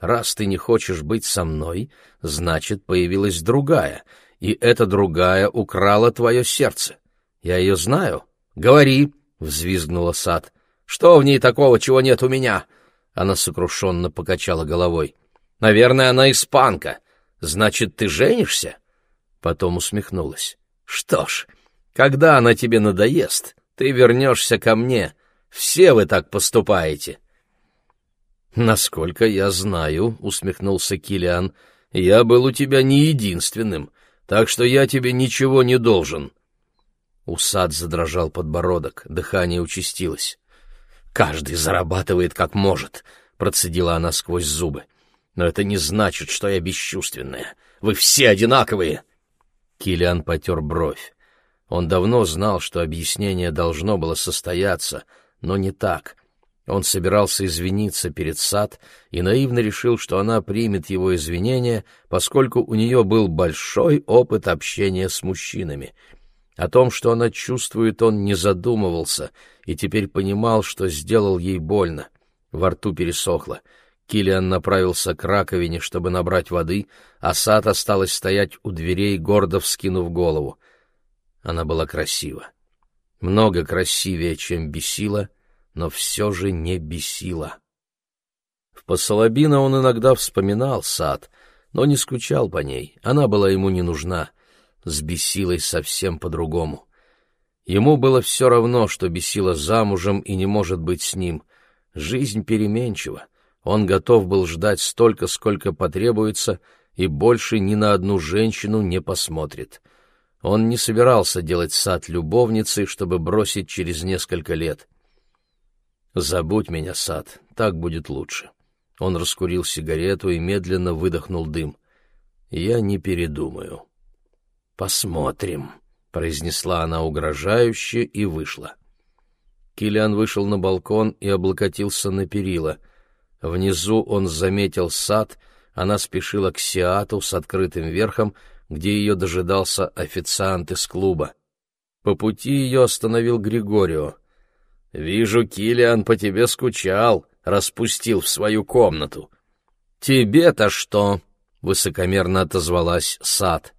Раз ты не хочешь быть со мной, значит, появилась другая, и эта другая украла твое сердце. Я ее знаю. Говори, — взвизгнула Сад. Что в ней такого, чего нет у меня? Она сокрушенно покачала головой. Наверное, она испанка. Значит, ты женишься? Потом усмехнулась. Что ж, когда она тебе надоест, ты вернешься ко мне — все вы так поступаете. Насколько я знаю, усмехнулся Килиан, я был у тебя не единственным, так что я тебе ничего не должен. Усад задрожал подбородок, дыхание участилось. Каждый зарабатывает как может, процедила она сквозь зубы. Но это не значит, что я бесчувственная. Вы все одинаковые. Килиан потер бровь. Он давно знал, что объяснение должно было состояться, но не так. Он собирался извиниться перед Сад и наивно решил, что она примет его извинения, поскольку у нее был большой опыт общения с мужчинами. О том, что она чувствует, он не задумывался и теперь понимал, что сделал ей больно. Во рту пересохло. Килиан направился к раковине, чтобы набрать воды, а Сад осталась стоять у дверей, гордо вскинув голову. Она была красива. Много красивее, чем бесила, но все же не бесила. В Посолобино он иногда вспоминал Сад, но не скучал по ней, она была ему не нужна. С Бесилой совсем по-другому. Ему было все равно, что Бесила замужем и не может быть с ним. Жизнь переменчива. Он готов был ждать столько, сколько потребуется, и больше ни на одну женщину не посмотрит. Он не собирался делать сад любовницей, чтобы бросить через несколько лет. «Забудь меня, сад, так будет лучше». Он раскурил сигарету и медленно выдохнул дым. «Я не передумаю». «Посмотрим», — произнесла она угрожающе и вышла. Килиан вышел на балкон и облокотился на перила. Внизу он заметил сад, она спешила к Сиату с открытым верхом, где ее дожидался официант из клуба. По пути ее остановил Григорио. «Вижу, Килиан по тебе скучал», — распустил в свою комнату. «Тебе-то что?» — высокомерно отозвалась сад.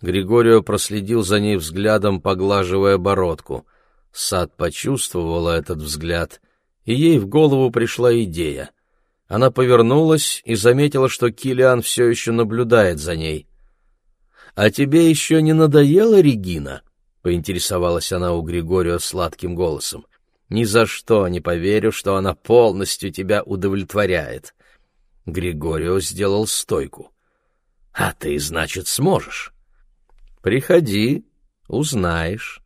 Григорио проследил за ней взглядом, поглаживая бородку. Сад почувствовала этот взгляд, и ей в голову пришла идея. Она повернулась и заметила, что Килиан все еще наблюдает за ней. «А тебе еще не надоело, Регина?» — поинтересовалась она у Григорио сладким голосом. «Ни за что не поверю, что она полностью тебя удовлетворяет». Григорио сделал стойку. «А ты, значит, сможешь?» Приходи, узнаешь.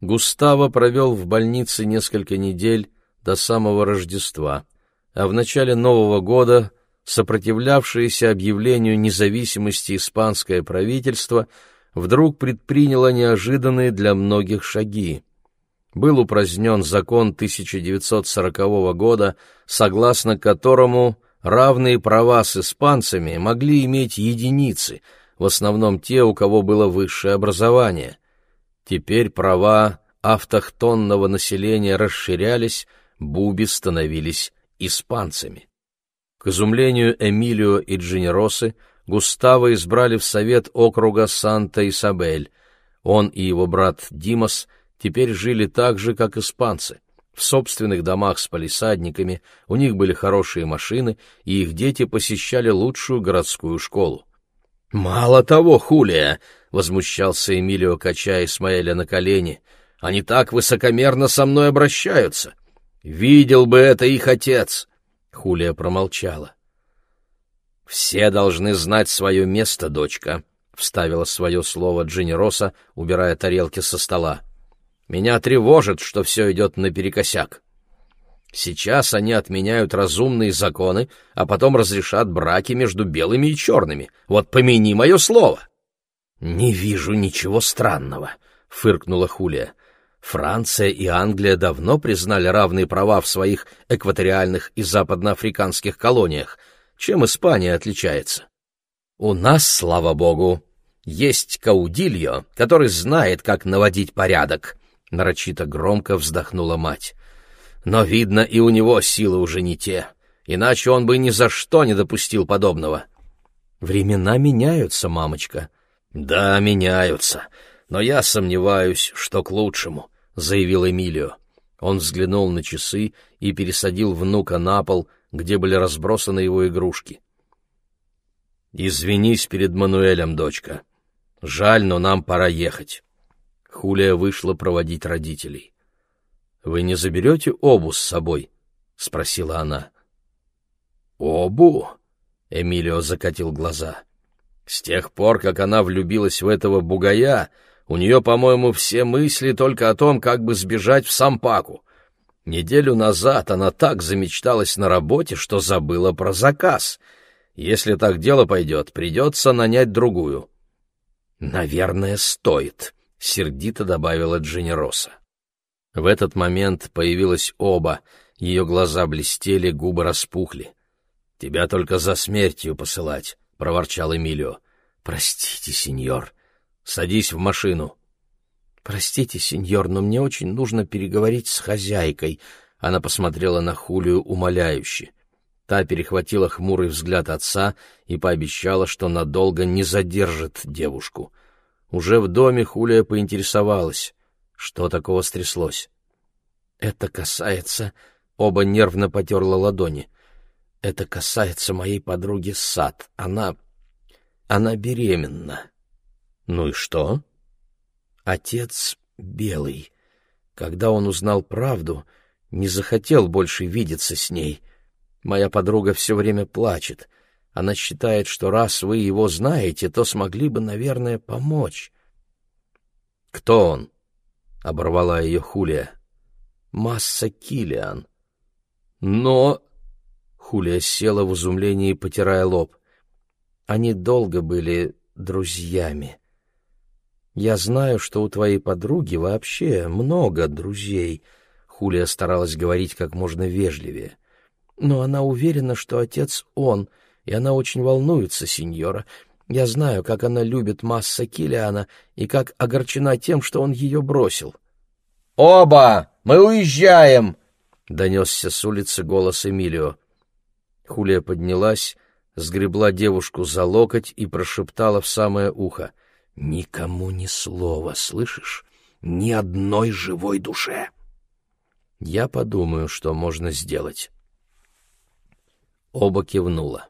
Густаво провел в больнице несколько недель до самого Рождества, а в начале Нового года сопротивлявшееся объявлению независимости испанское правительство вдруг предприняло неожиданные для многих шаги. Был упразднен закон 1940 года, согласно которому равные права с испанцами могли иметь единицы — в основном те, у кого было высшее образование. Теперь права автохтонного населения расширялись, буби становились испанцами. К изумлению Эмилио и Дженеросы Густаво избрали в совет округа Санта-Исабель. Он и его брат Димас теперь жили так же, как испанцы. В собственных домах с палисадниками, у них были хорошие машины, и их дети посещали лучшую городскую школу. «Мало того, Хулия!» — возмущался Эмилио, качая Исмаэля на колени. «Они так высокомерно со мной обращаются! Видел бы это их отец!» Хулия промолчала. «Все должны знать свое место, дочка», — вставила свое слово Дженероса, убирая тарелки со стола. «Меня тревожит, что все идет наперекосяк. Сейчас они отменяют разумные законы, а потом разрешат браки между белыми и черными. Вот помяни мое слово!» «Не вижу ничего странного», — фыркнула Хулия. «Франция и Англия давно признали равные права в своих экваториальных и западноафриканских колониях. Чем Испания отличается?» «У нас, слава богу, есть Каудильо, который знает, как наводить порядок», — нарочито громко вздохнула мать. Но, видно, и у него силы уже не те, иначе он бы ни за что не допустил подобного. Времена меняются, мамочка. Да, меняются, но я сомневаюсь, что к лучшему, заявил Эмилио. Он взглянул на часы и пересадил внука на пол, где были разбросаны его игрушки. «Извинись перед Мануэлем, дочка. Жаль, но нам пора ехать». Хулия вышла проводить родителей. Вы не заберете обу с собой? — спросила она. — Обу? — Эмилио закатил глаза. — С тех пор, как она влюбилась в этого бугая, у нее, по-моему, все мысли только о том, как бы сбежать в Сампаку. Неделю назад она так замечталась на работе, что забыла про заказ. Если так дело пойдет, придется нанять другую. — Наверное, стоит, — сердито добавила Дженероса. В этот момент появилась оба, ее глаза блестели, губы распухли. «Тебя только за смертью посылать», — проворчал Эмилио. «Простите, сеньор», — Садись в машину». «Простите, сеньор, но мне очень нужно переговорить с хозяйкой», — она посмотрела на Хулию умоляюще. Та перехватила хмурый взгляд отца и пообещала, что надолго не задержит девушку. Уже в доме Хулия поинтересовалась, что такого стряслось. «Это касается...» — оба нервно потерла ладони. «Это касается моей подруги Сад. Она... она беременна». «Ну и что?» Отец белый. Когда он узнал правду, не захотел больше видеться с ней. Моя подруга все время плачет. Она считает, что раз вы его знаете, то смогли бы, наверное, помочь. «Кто он?» — оборвала ее Хулия. «Масса Килиан». «Но...» — Хулия села в изумлении, потирая лоб. «Они долго были друзьями». Я знаю, что у твоей подруги вообще много друзей. Хулия старалась говорить как можно вежливее. Но она уверена, что отец он, и она очень волнуется, сеньора. Я знаю, как она любит Масса Килиана и как огорчена тем, что он ее бросил. «Оба! Мы уезжаем!» — донесся с улицы голос Эмилио. Хулия поднялась, сгребла девушку за локоть и прошептала в самое ухо — Никому ни слова, слышишь? Ни одной живой душе. Я подумаю, что можно сделать. Оба кивнула.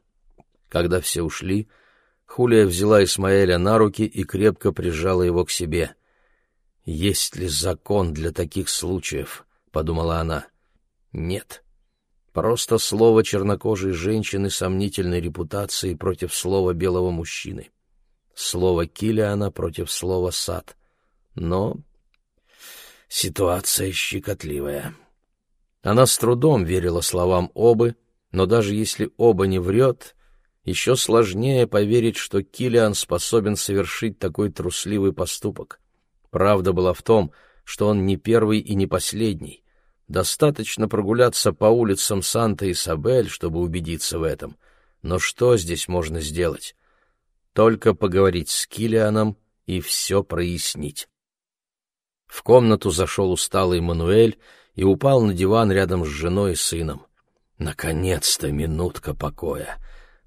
Когда все ушли, Хулия взяла Исмаэля на руки и крепко прижала его к себе. «Есть ли закон для таких случаев?» — подумала она. «Нет. Просто слово чернокожей женщины сомнительной репутации против слова белого мужчины слово Килиана против слова «сад». Но ситуация щекотливая. Она с трудом верила словам Обы, но даже если Оба не врет, еще сложнее поверить, что Килиан способен совершить такой трусливый поступок. Правда была в том, что он не первый и не последний. Достаточно прогуляться по улицам Санта-Исабель, чтобы убедиться в этом. Но что здесь можно сделать? Только поговорить с Килианом и все прояснить. В комнату зашел усталый Мануэль и упал на диван рядом с женой и сыном. Наконец-то минутка покоя.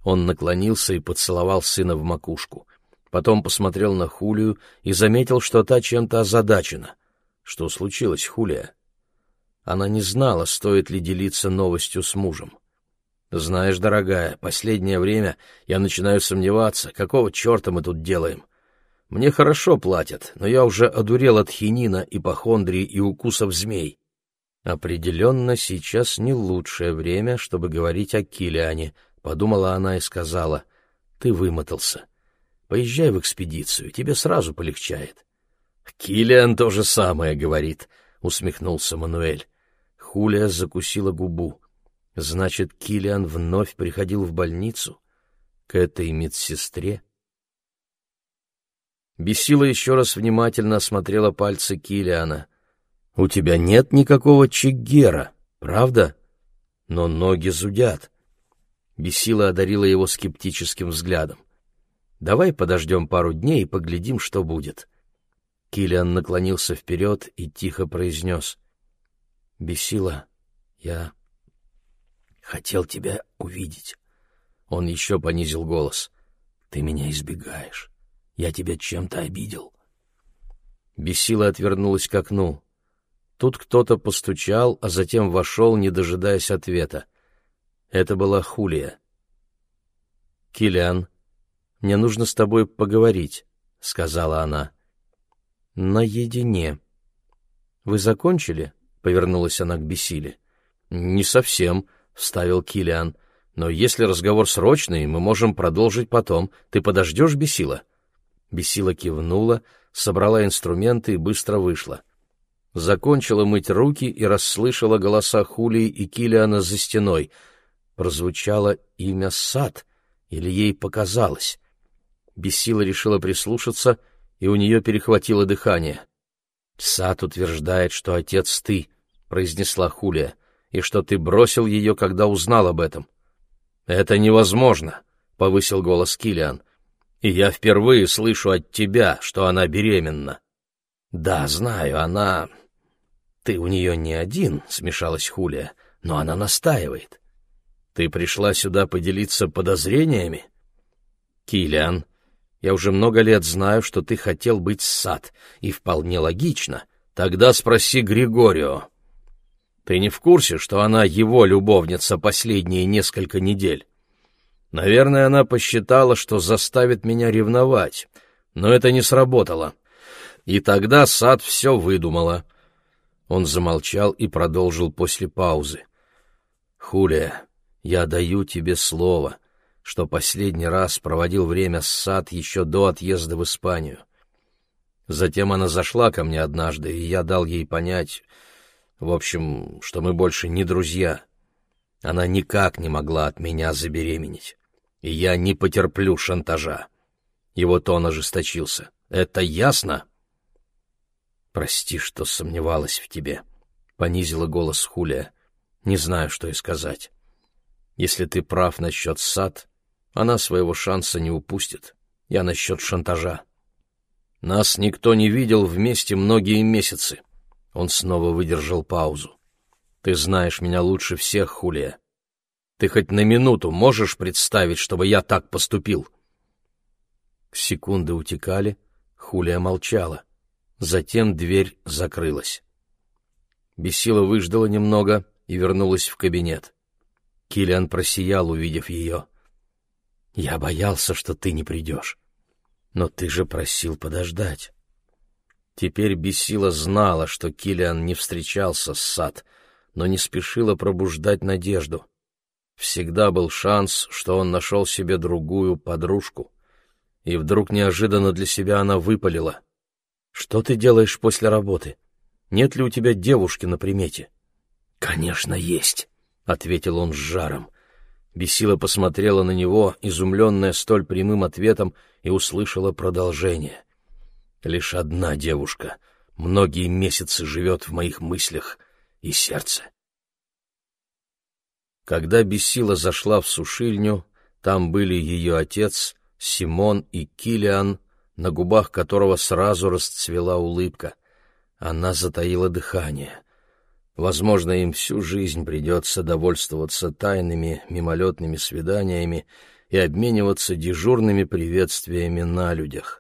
Он наклонился и поцеловал сына в макушку. Потом посмотрел на Хулию и заметил, что та чем-то озадачена. Что случилось, Хулия? Она не знала, стоит ли делиться новостью с мужем. Знаешь, дорогая, последнее время я начинаю сомневаться, какого черта мы тут делаем. Мне хорошо платят, но я уже одурел от хинина, ипохондрии и укусов змей. Определенно, сейчас не лучшее время, чтобы говорить о Килиане, подумала она и сказала. Ты вымотался. Поезжай в экспедицию, тебе сразу полегчает. Килиан то же самое говорит, усмехнулся Мануэль. Хулия закусила губу. Значит, Килиан вновь приходил в больницу? К этой медсестре? Бесила еще раз внимательно осмотрела пальцы Килиана. «У тебя нет никакого чиггера, правда? Но ноги зудят». Бесила одарила его скептическим взглядом. «Давай подождем пару дней и поглядим, что будет». Килиан наклонился вперед и тихо произнес. «Бесила, я Хотел тебя увидеть. Он еще понизил голос. Ты меня избегаешь. Я тебя чем-то обидел. Бесила отвернулась к окну. Тут кто-то постучал, а затем вошел, не дожидаясь ответа. Это была Хулия. «Киллиан, мне нужно с тобой поговорить», — сказала она. «Наедине». «Вы закончили?» — повернулась она к Бесиле. «Не совсем», — вставил Килиан. «Но если разговор срочный, мы можем продолжить потом. Ты подождешь, Бесила?» Бесила кивнула, собрала инструменты и быстро вышла. Закончила мыть руки и расслышала голоса Хулии и Килиана за стеной. Прозвучало имя Сад, или ей показалось. Бесила решила прислушаться, и у нее перехватило дыхание. «Сад утверждает, что отец ты», — произнесла Хулия и что ты бросил ее, когда узнал об этом. — Это невозможно, — повысил голос Килиан. И я впервые слышу от тебя, что она беременна. Да, знаю, она... Ты у нее не один, — смешалась Хулия, — но она настаивает. Ты пришла сюда поделиться подозрениями? Килиан, я уже много лет знаю, что ты хотел быть сад, и вполне логично. Тогда спроси Григорио. Ты не в курсе, что она его любовница последние несколько недель? Наверное, она посчитала, что заставит меня ревновать, но это не сработало. И тогда сад все выдумала. Он замолчал и продолжил после паузы. «Хулия, я даю тебе слово, что последний раз проводил время с сад еще до отъезда в Испанию. Затем она зашла ко мне однажды, и я дал ей понять, в общем, что мы больше не друзья. Она никак не могла от меня забеременеть, и я не потерплю шантажа. Его тон ожесточился. «Это ясно?» «Прости, что сомневалась в тебе», — понизила голос Хулия. «Не знаю, что и сказать. Если ты прав насчет сад, она своего шанса не упустит. Я насчет шантажа». Нас никто не видел вместе многие месяцы. Он снова выдержал паузу. Ты знаешь меня лучше всех, Хулия. Ты хоть на минуту можешь представить, чтобы я так поступил? Секунды утекали, Хулия молчала. Затем дверь закрылась. Бесила выждала немного и вернулась в кабинет. Килиан просиял, увидев ее. «Я боялся, что ты не придешь. Но ты же просил подождать. Теперь Бесила знала, что Килиан не встречался с Сад, но не спешила пробуждать надежду. Всегда был шанс, что он нашел себе другую подружку. И вдруг неожиданно для себя она выпалила. «Что ты делаешь после работы? Нет ли у тебя девушки на примете?» «Конечно, есть», — ответил он с жаром. Бесила посмотрела на него, изумленная столь прямым ответом, и услышала продолжение. «Лишь одна девушка многие месяцы живет в моих мыслях и сердце». Когда Бесила зашла в сушильню, там были ее отец, Симон и Килиан, на губах которого сразу расцвела улыбка. Она затаила дыхание — Возможно, им всю жизнь придется довольствоваться тайными мимолетными свиданиями и обмениваться дежурными приветствиями на людях.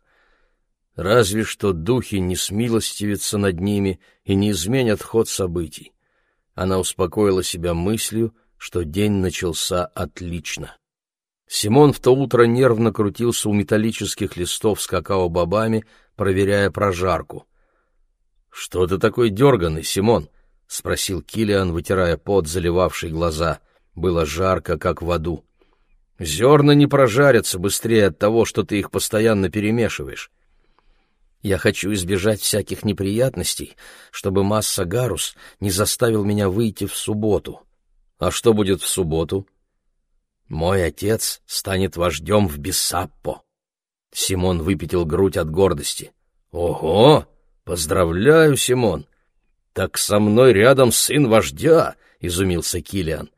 Разве что духи не смилостивятся над ними и не изменят ход событий. Она успокоила себя мыслью, что день начался отлично. Симон в то утро нервно крутился у металлических листов с какао-бобами, проверяя прожарку. — Что ты такой дерганый, Симон? —— спросил Килиан, вытирая пот, заливавший глаза. Было жарко, как в аду. «Зерна не прожарятся быстрее от того, что ты их постоянно перемешиваешь. Я хочу избежать всяких неприятностей, чтобы Масса Гарус не заставил меня выйти в субботу. А что будет в субботу? Мой отец станет вождем в Бессаппо. Симон выпятил грудь от гордости. Ого! Поздравляю, Симон! Так со мной рядом сын вождя, изумился Килиан.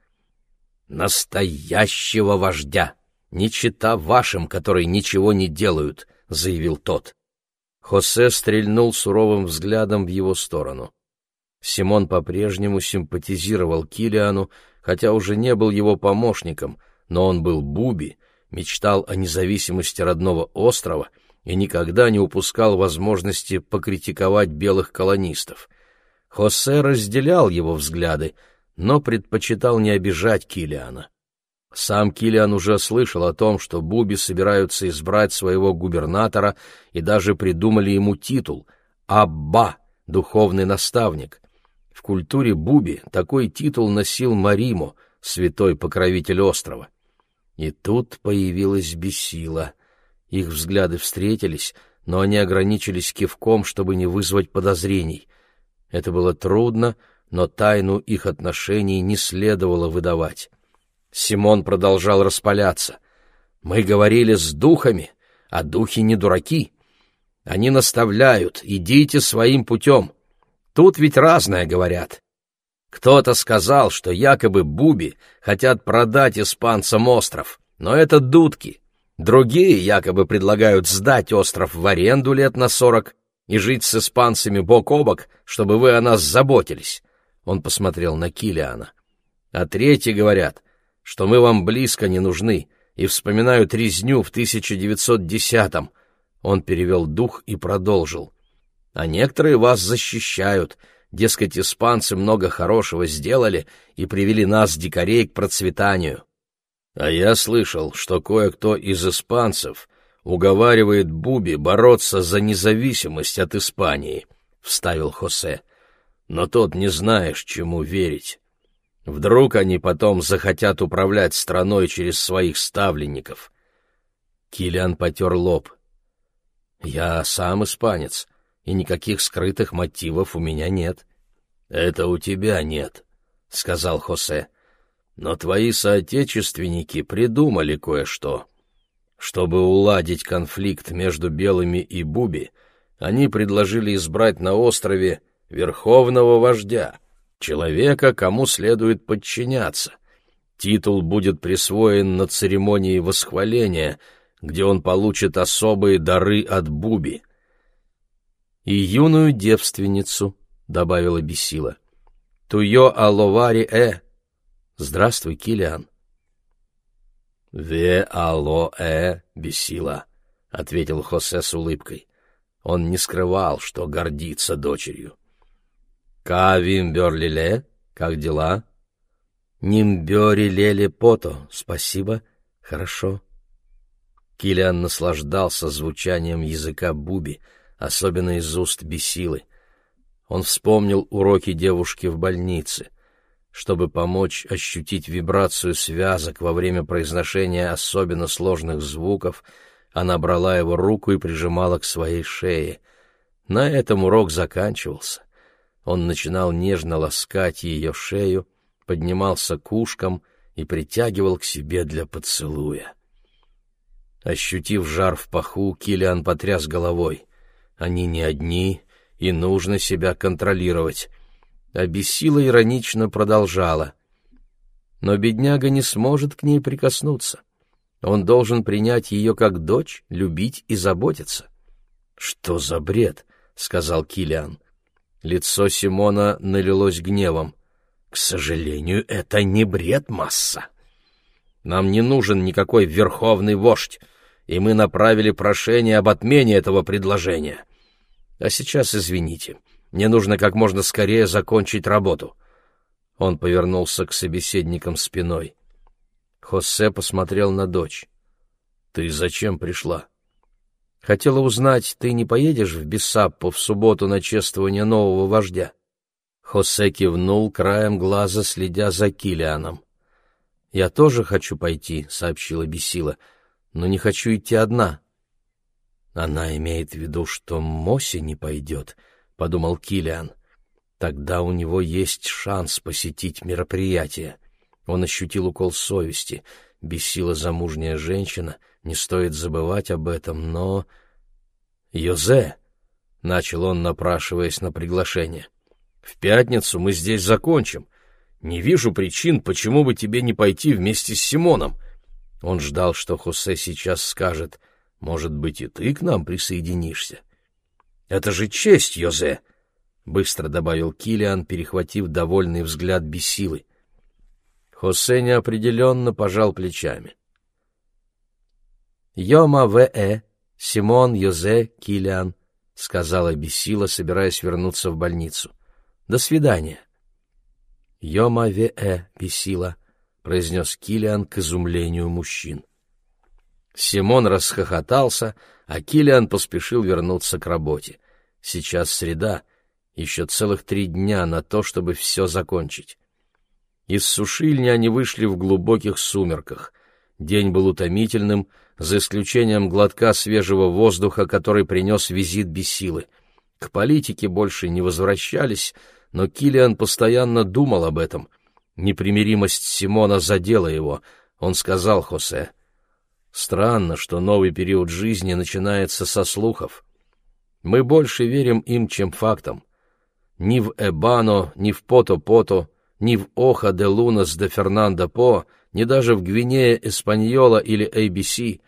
Настоящего вождя, не чита вашим, которые ничего не делают, заявил тот. Хосе стрельнул суровым взглядом в его сторону. Симон по-прежнему симпатизировал Килиану, хотя уже не был его помощником, но он был Буби, мечтал о независимости родного острова и никогда не упускал возможности покритиковать белых колонистов — Хосе разделял его взгляды, но предпочитал не обижать Килиана. Сам Килиан уже слышал о том, что Буби собираются избрать своего губернатора и даже придумали ему титул «Абба» — духовный наставник. В культуре Буби такой титул носил Маримо, святой покровитель острова. И тут появилась Бесила. Их взгляды встретились, но они ограничились кивком, чтобы не вызвать подозрений — это было трудно, но тайну их отношений не следовало выдавать. Симон продолжал распаляться. «Мы говорили с духами, а духи не дураки. Они наставляют, идите своим путем. Тут ведь разное говорят. Кто-то сказал, что якобы Буби хотят продать испанцам остров, но это дудки. Другие якобы предлагают сдать остров в аренду лет на сорок и жить с испанцами бок о бок, чтобы вы о нас заботились. Он посмотрел на Килиана. А третьи говорят, что мы вам близко не нужны, и вспоминают резню в 1910-м. Он перевел дух и продолжил. А некоторые вас защищают, дескать, испанцы много хорошего сделали и привели нас, дикарей, к процветанию. А я слышал, что кое-кто из испанцев уговаривает Буби бороться за независимость от Испании, — вставил Хосе. Но тот не знаешь, чему верить. Вдруг они потом захотят управлять страной через своих ставленников. Килиан потер лоб. Я сам испанец, и никаких скрытых мотивов у меня нет. — Это у тебя нет, — сказал Хосе. Но твои соотечественники придумали кое-что. Чтобы уладить конфликт между белыми и Буби, они предложили избрать на острове верховного вождя, человека, кому следует подчиняться. Титул будет присвоен на церемонии восхваления, где он получит особые дары от Буби. «И юную девственницу», — добавила Бесила. «Туйо аловари э», Здравствуй, Килиан. Ве алло э бесила, ответил Хосе с улыбкой. Он не скрывал, что гордится дочерью. Кавим берлиле, как дела? Нимбёри леле пото, спасибо, хорошо. Килиан наслаждался звучанием языка Буби, особенно из уст Бесилы. Он вспомнил уроки девушки в больнице — чтобы помочь ощутить вибрацию связок во время произношения особенно сложных звуков, она брала его руку и прижимала к своей шее. На этом урок заканчивался. Он начинал нежно ласкать ее шею, поднимался к ушкам и притягивал к себе для поцелуя. Ощутив жар в паху, Килиан потряс головой. Они не одни, и нужно себя контролировать а бесила иронично продолжала. Но бедняга не сможет к ней прикоснуться. Он должен принять ее как дочь, любить и заботиться. «Что за бред?» — сказал Килиан. Лицо Симона налилось гневом. «К сожалению, это не бред, масса. Нам не нужен никакой верховный вождь, и мы направили прошение об отмене этого предложения. А сейчас извините». Мне нужно как можно скорее закончить работу. Он повернулся к собеседникам спиной. Хосе посмотрел на дочь. Ты зачем пришла? Хотела узнать, ты не поедешь в Бессаппо в субботу на чествование нового вождя? Хосе кивнул, краем глаза следя за Килианом. «Я тоже хочу пойти», — сообщила Бесила, — «но не хочу идти одна». Она имеет в виду, что Моси не пойдет, — подумал Килиан. Тогда у него есть шанс посетить мероприятие. Он ощутил укол совести. Бесила замужняя женщина, не стоит забывать об этом, но... «Йозе!» — начал он, напрашиваясь на приглашение. «В пятницу мы здесь закончим. Не вижу причин, почему бы тебе не пойти вместе с Симоном». Он ждал, что Хосе сейчас скажет, «Может быть, и ты к нам присоединишься?» Это же честь, Йозе, быстро добавил Килиан, перехватив довольный взгляд Бесилы. Хосе неопределенно пожал плечами. Йома В.Э. Симон Йозе Килиан, сказала Бесила, собираясь вернуться в больницу. До свидания. Йома В.Э. Бесила, произнес Килиан к изумлению мужчин. Симон расхохотался, а Килиан поспешил вернуться к работе. Сейчас среда, еще целых три дня на то, чтобы все закончить. Из сушильни они вышли в глубоких сумерках. День был утомительным, за исключением глотка свежего воздуха, который принес визит Бесилы. К политике больше не возвращались, но Килиан постоянно думал об этом. Непримиримость Симона задела его. Он сказал Хосе, «Странно, что новый период жизни начинается со слухов». Мы больше верим им, чем фактам. Ни в Эбано, ни в Пото-Пото, ни в Оха де Лунас де Фернандо По, ни даже в Гвинея Эспаньола или ABC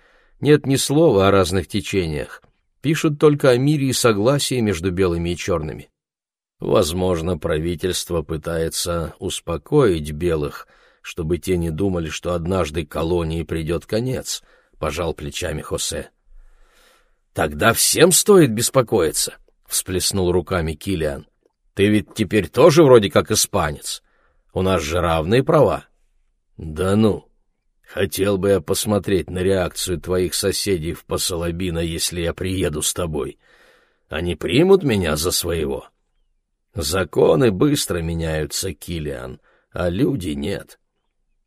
Нет ни слова о разных течениях. Пишут только о мире и согласии между белыми и черными. Возможно, правительство пытается успокоить белых, чтобы те не думали, что однажды колонии придет конец, — пожал плечами Хосе. «Тогда всем стоит беспокоиться», — всплеснул руками Килиан. «Ты ведь теперь тоже вроде как испанец. У нас же равные права». «Да ну! Хотел бы я посмотреть на реакцию твоих соседей в Посолобино, если я приеду с тобой. Они примут меня за своего?» «Законы быстро меняются, Килиан, а люди нет.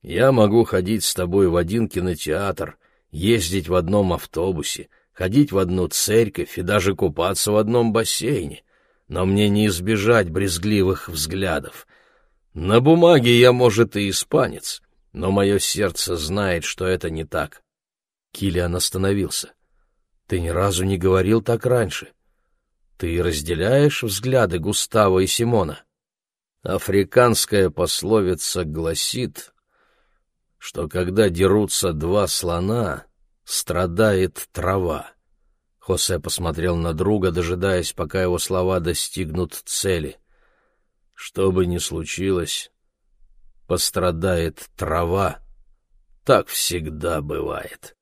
Я могу ходить с тобой в один кинотеатр, ездить в одном автобусе, ходить в одну церковь и даже купаться в одном бассейне, но мне не избежать брезгливых взглядов. На бумаге я, может, и испанец, но мое сердце знает, что это не так. Килиан остановился. Ты ни разу не говорил так раньше. Ты разделяешь взгляды Густава и Симона? Африканская пословица гласит, что когда дерутся два слона, страдает трава. Хосе посмотрел на друга, дожидаясь, пока его слова достигнут цели. Что бы ни случилось, пострадает трава. Так всегда бывает.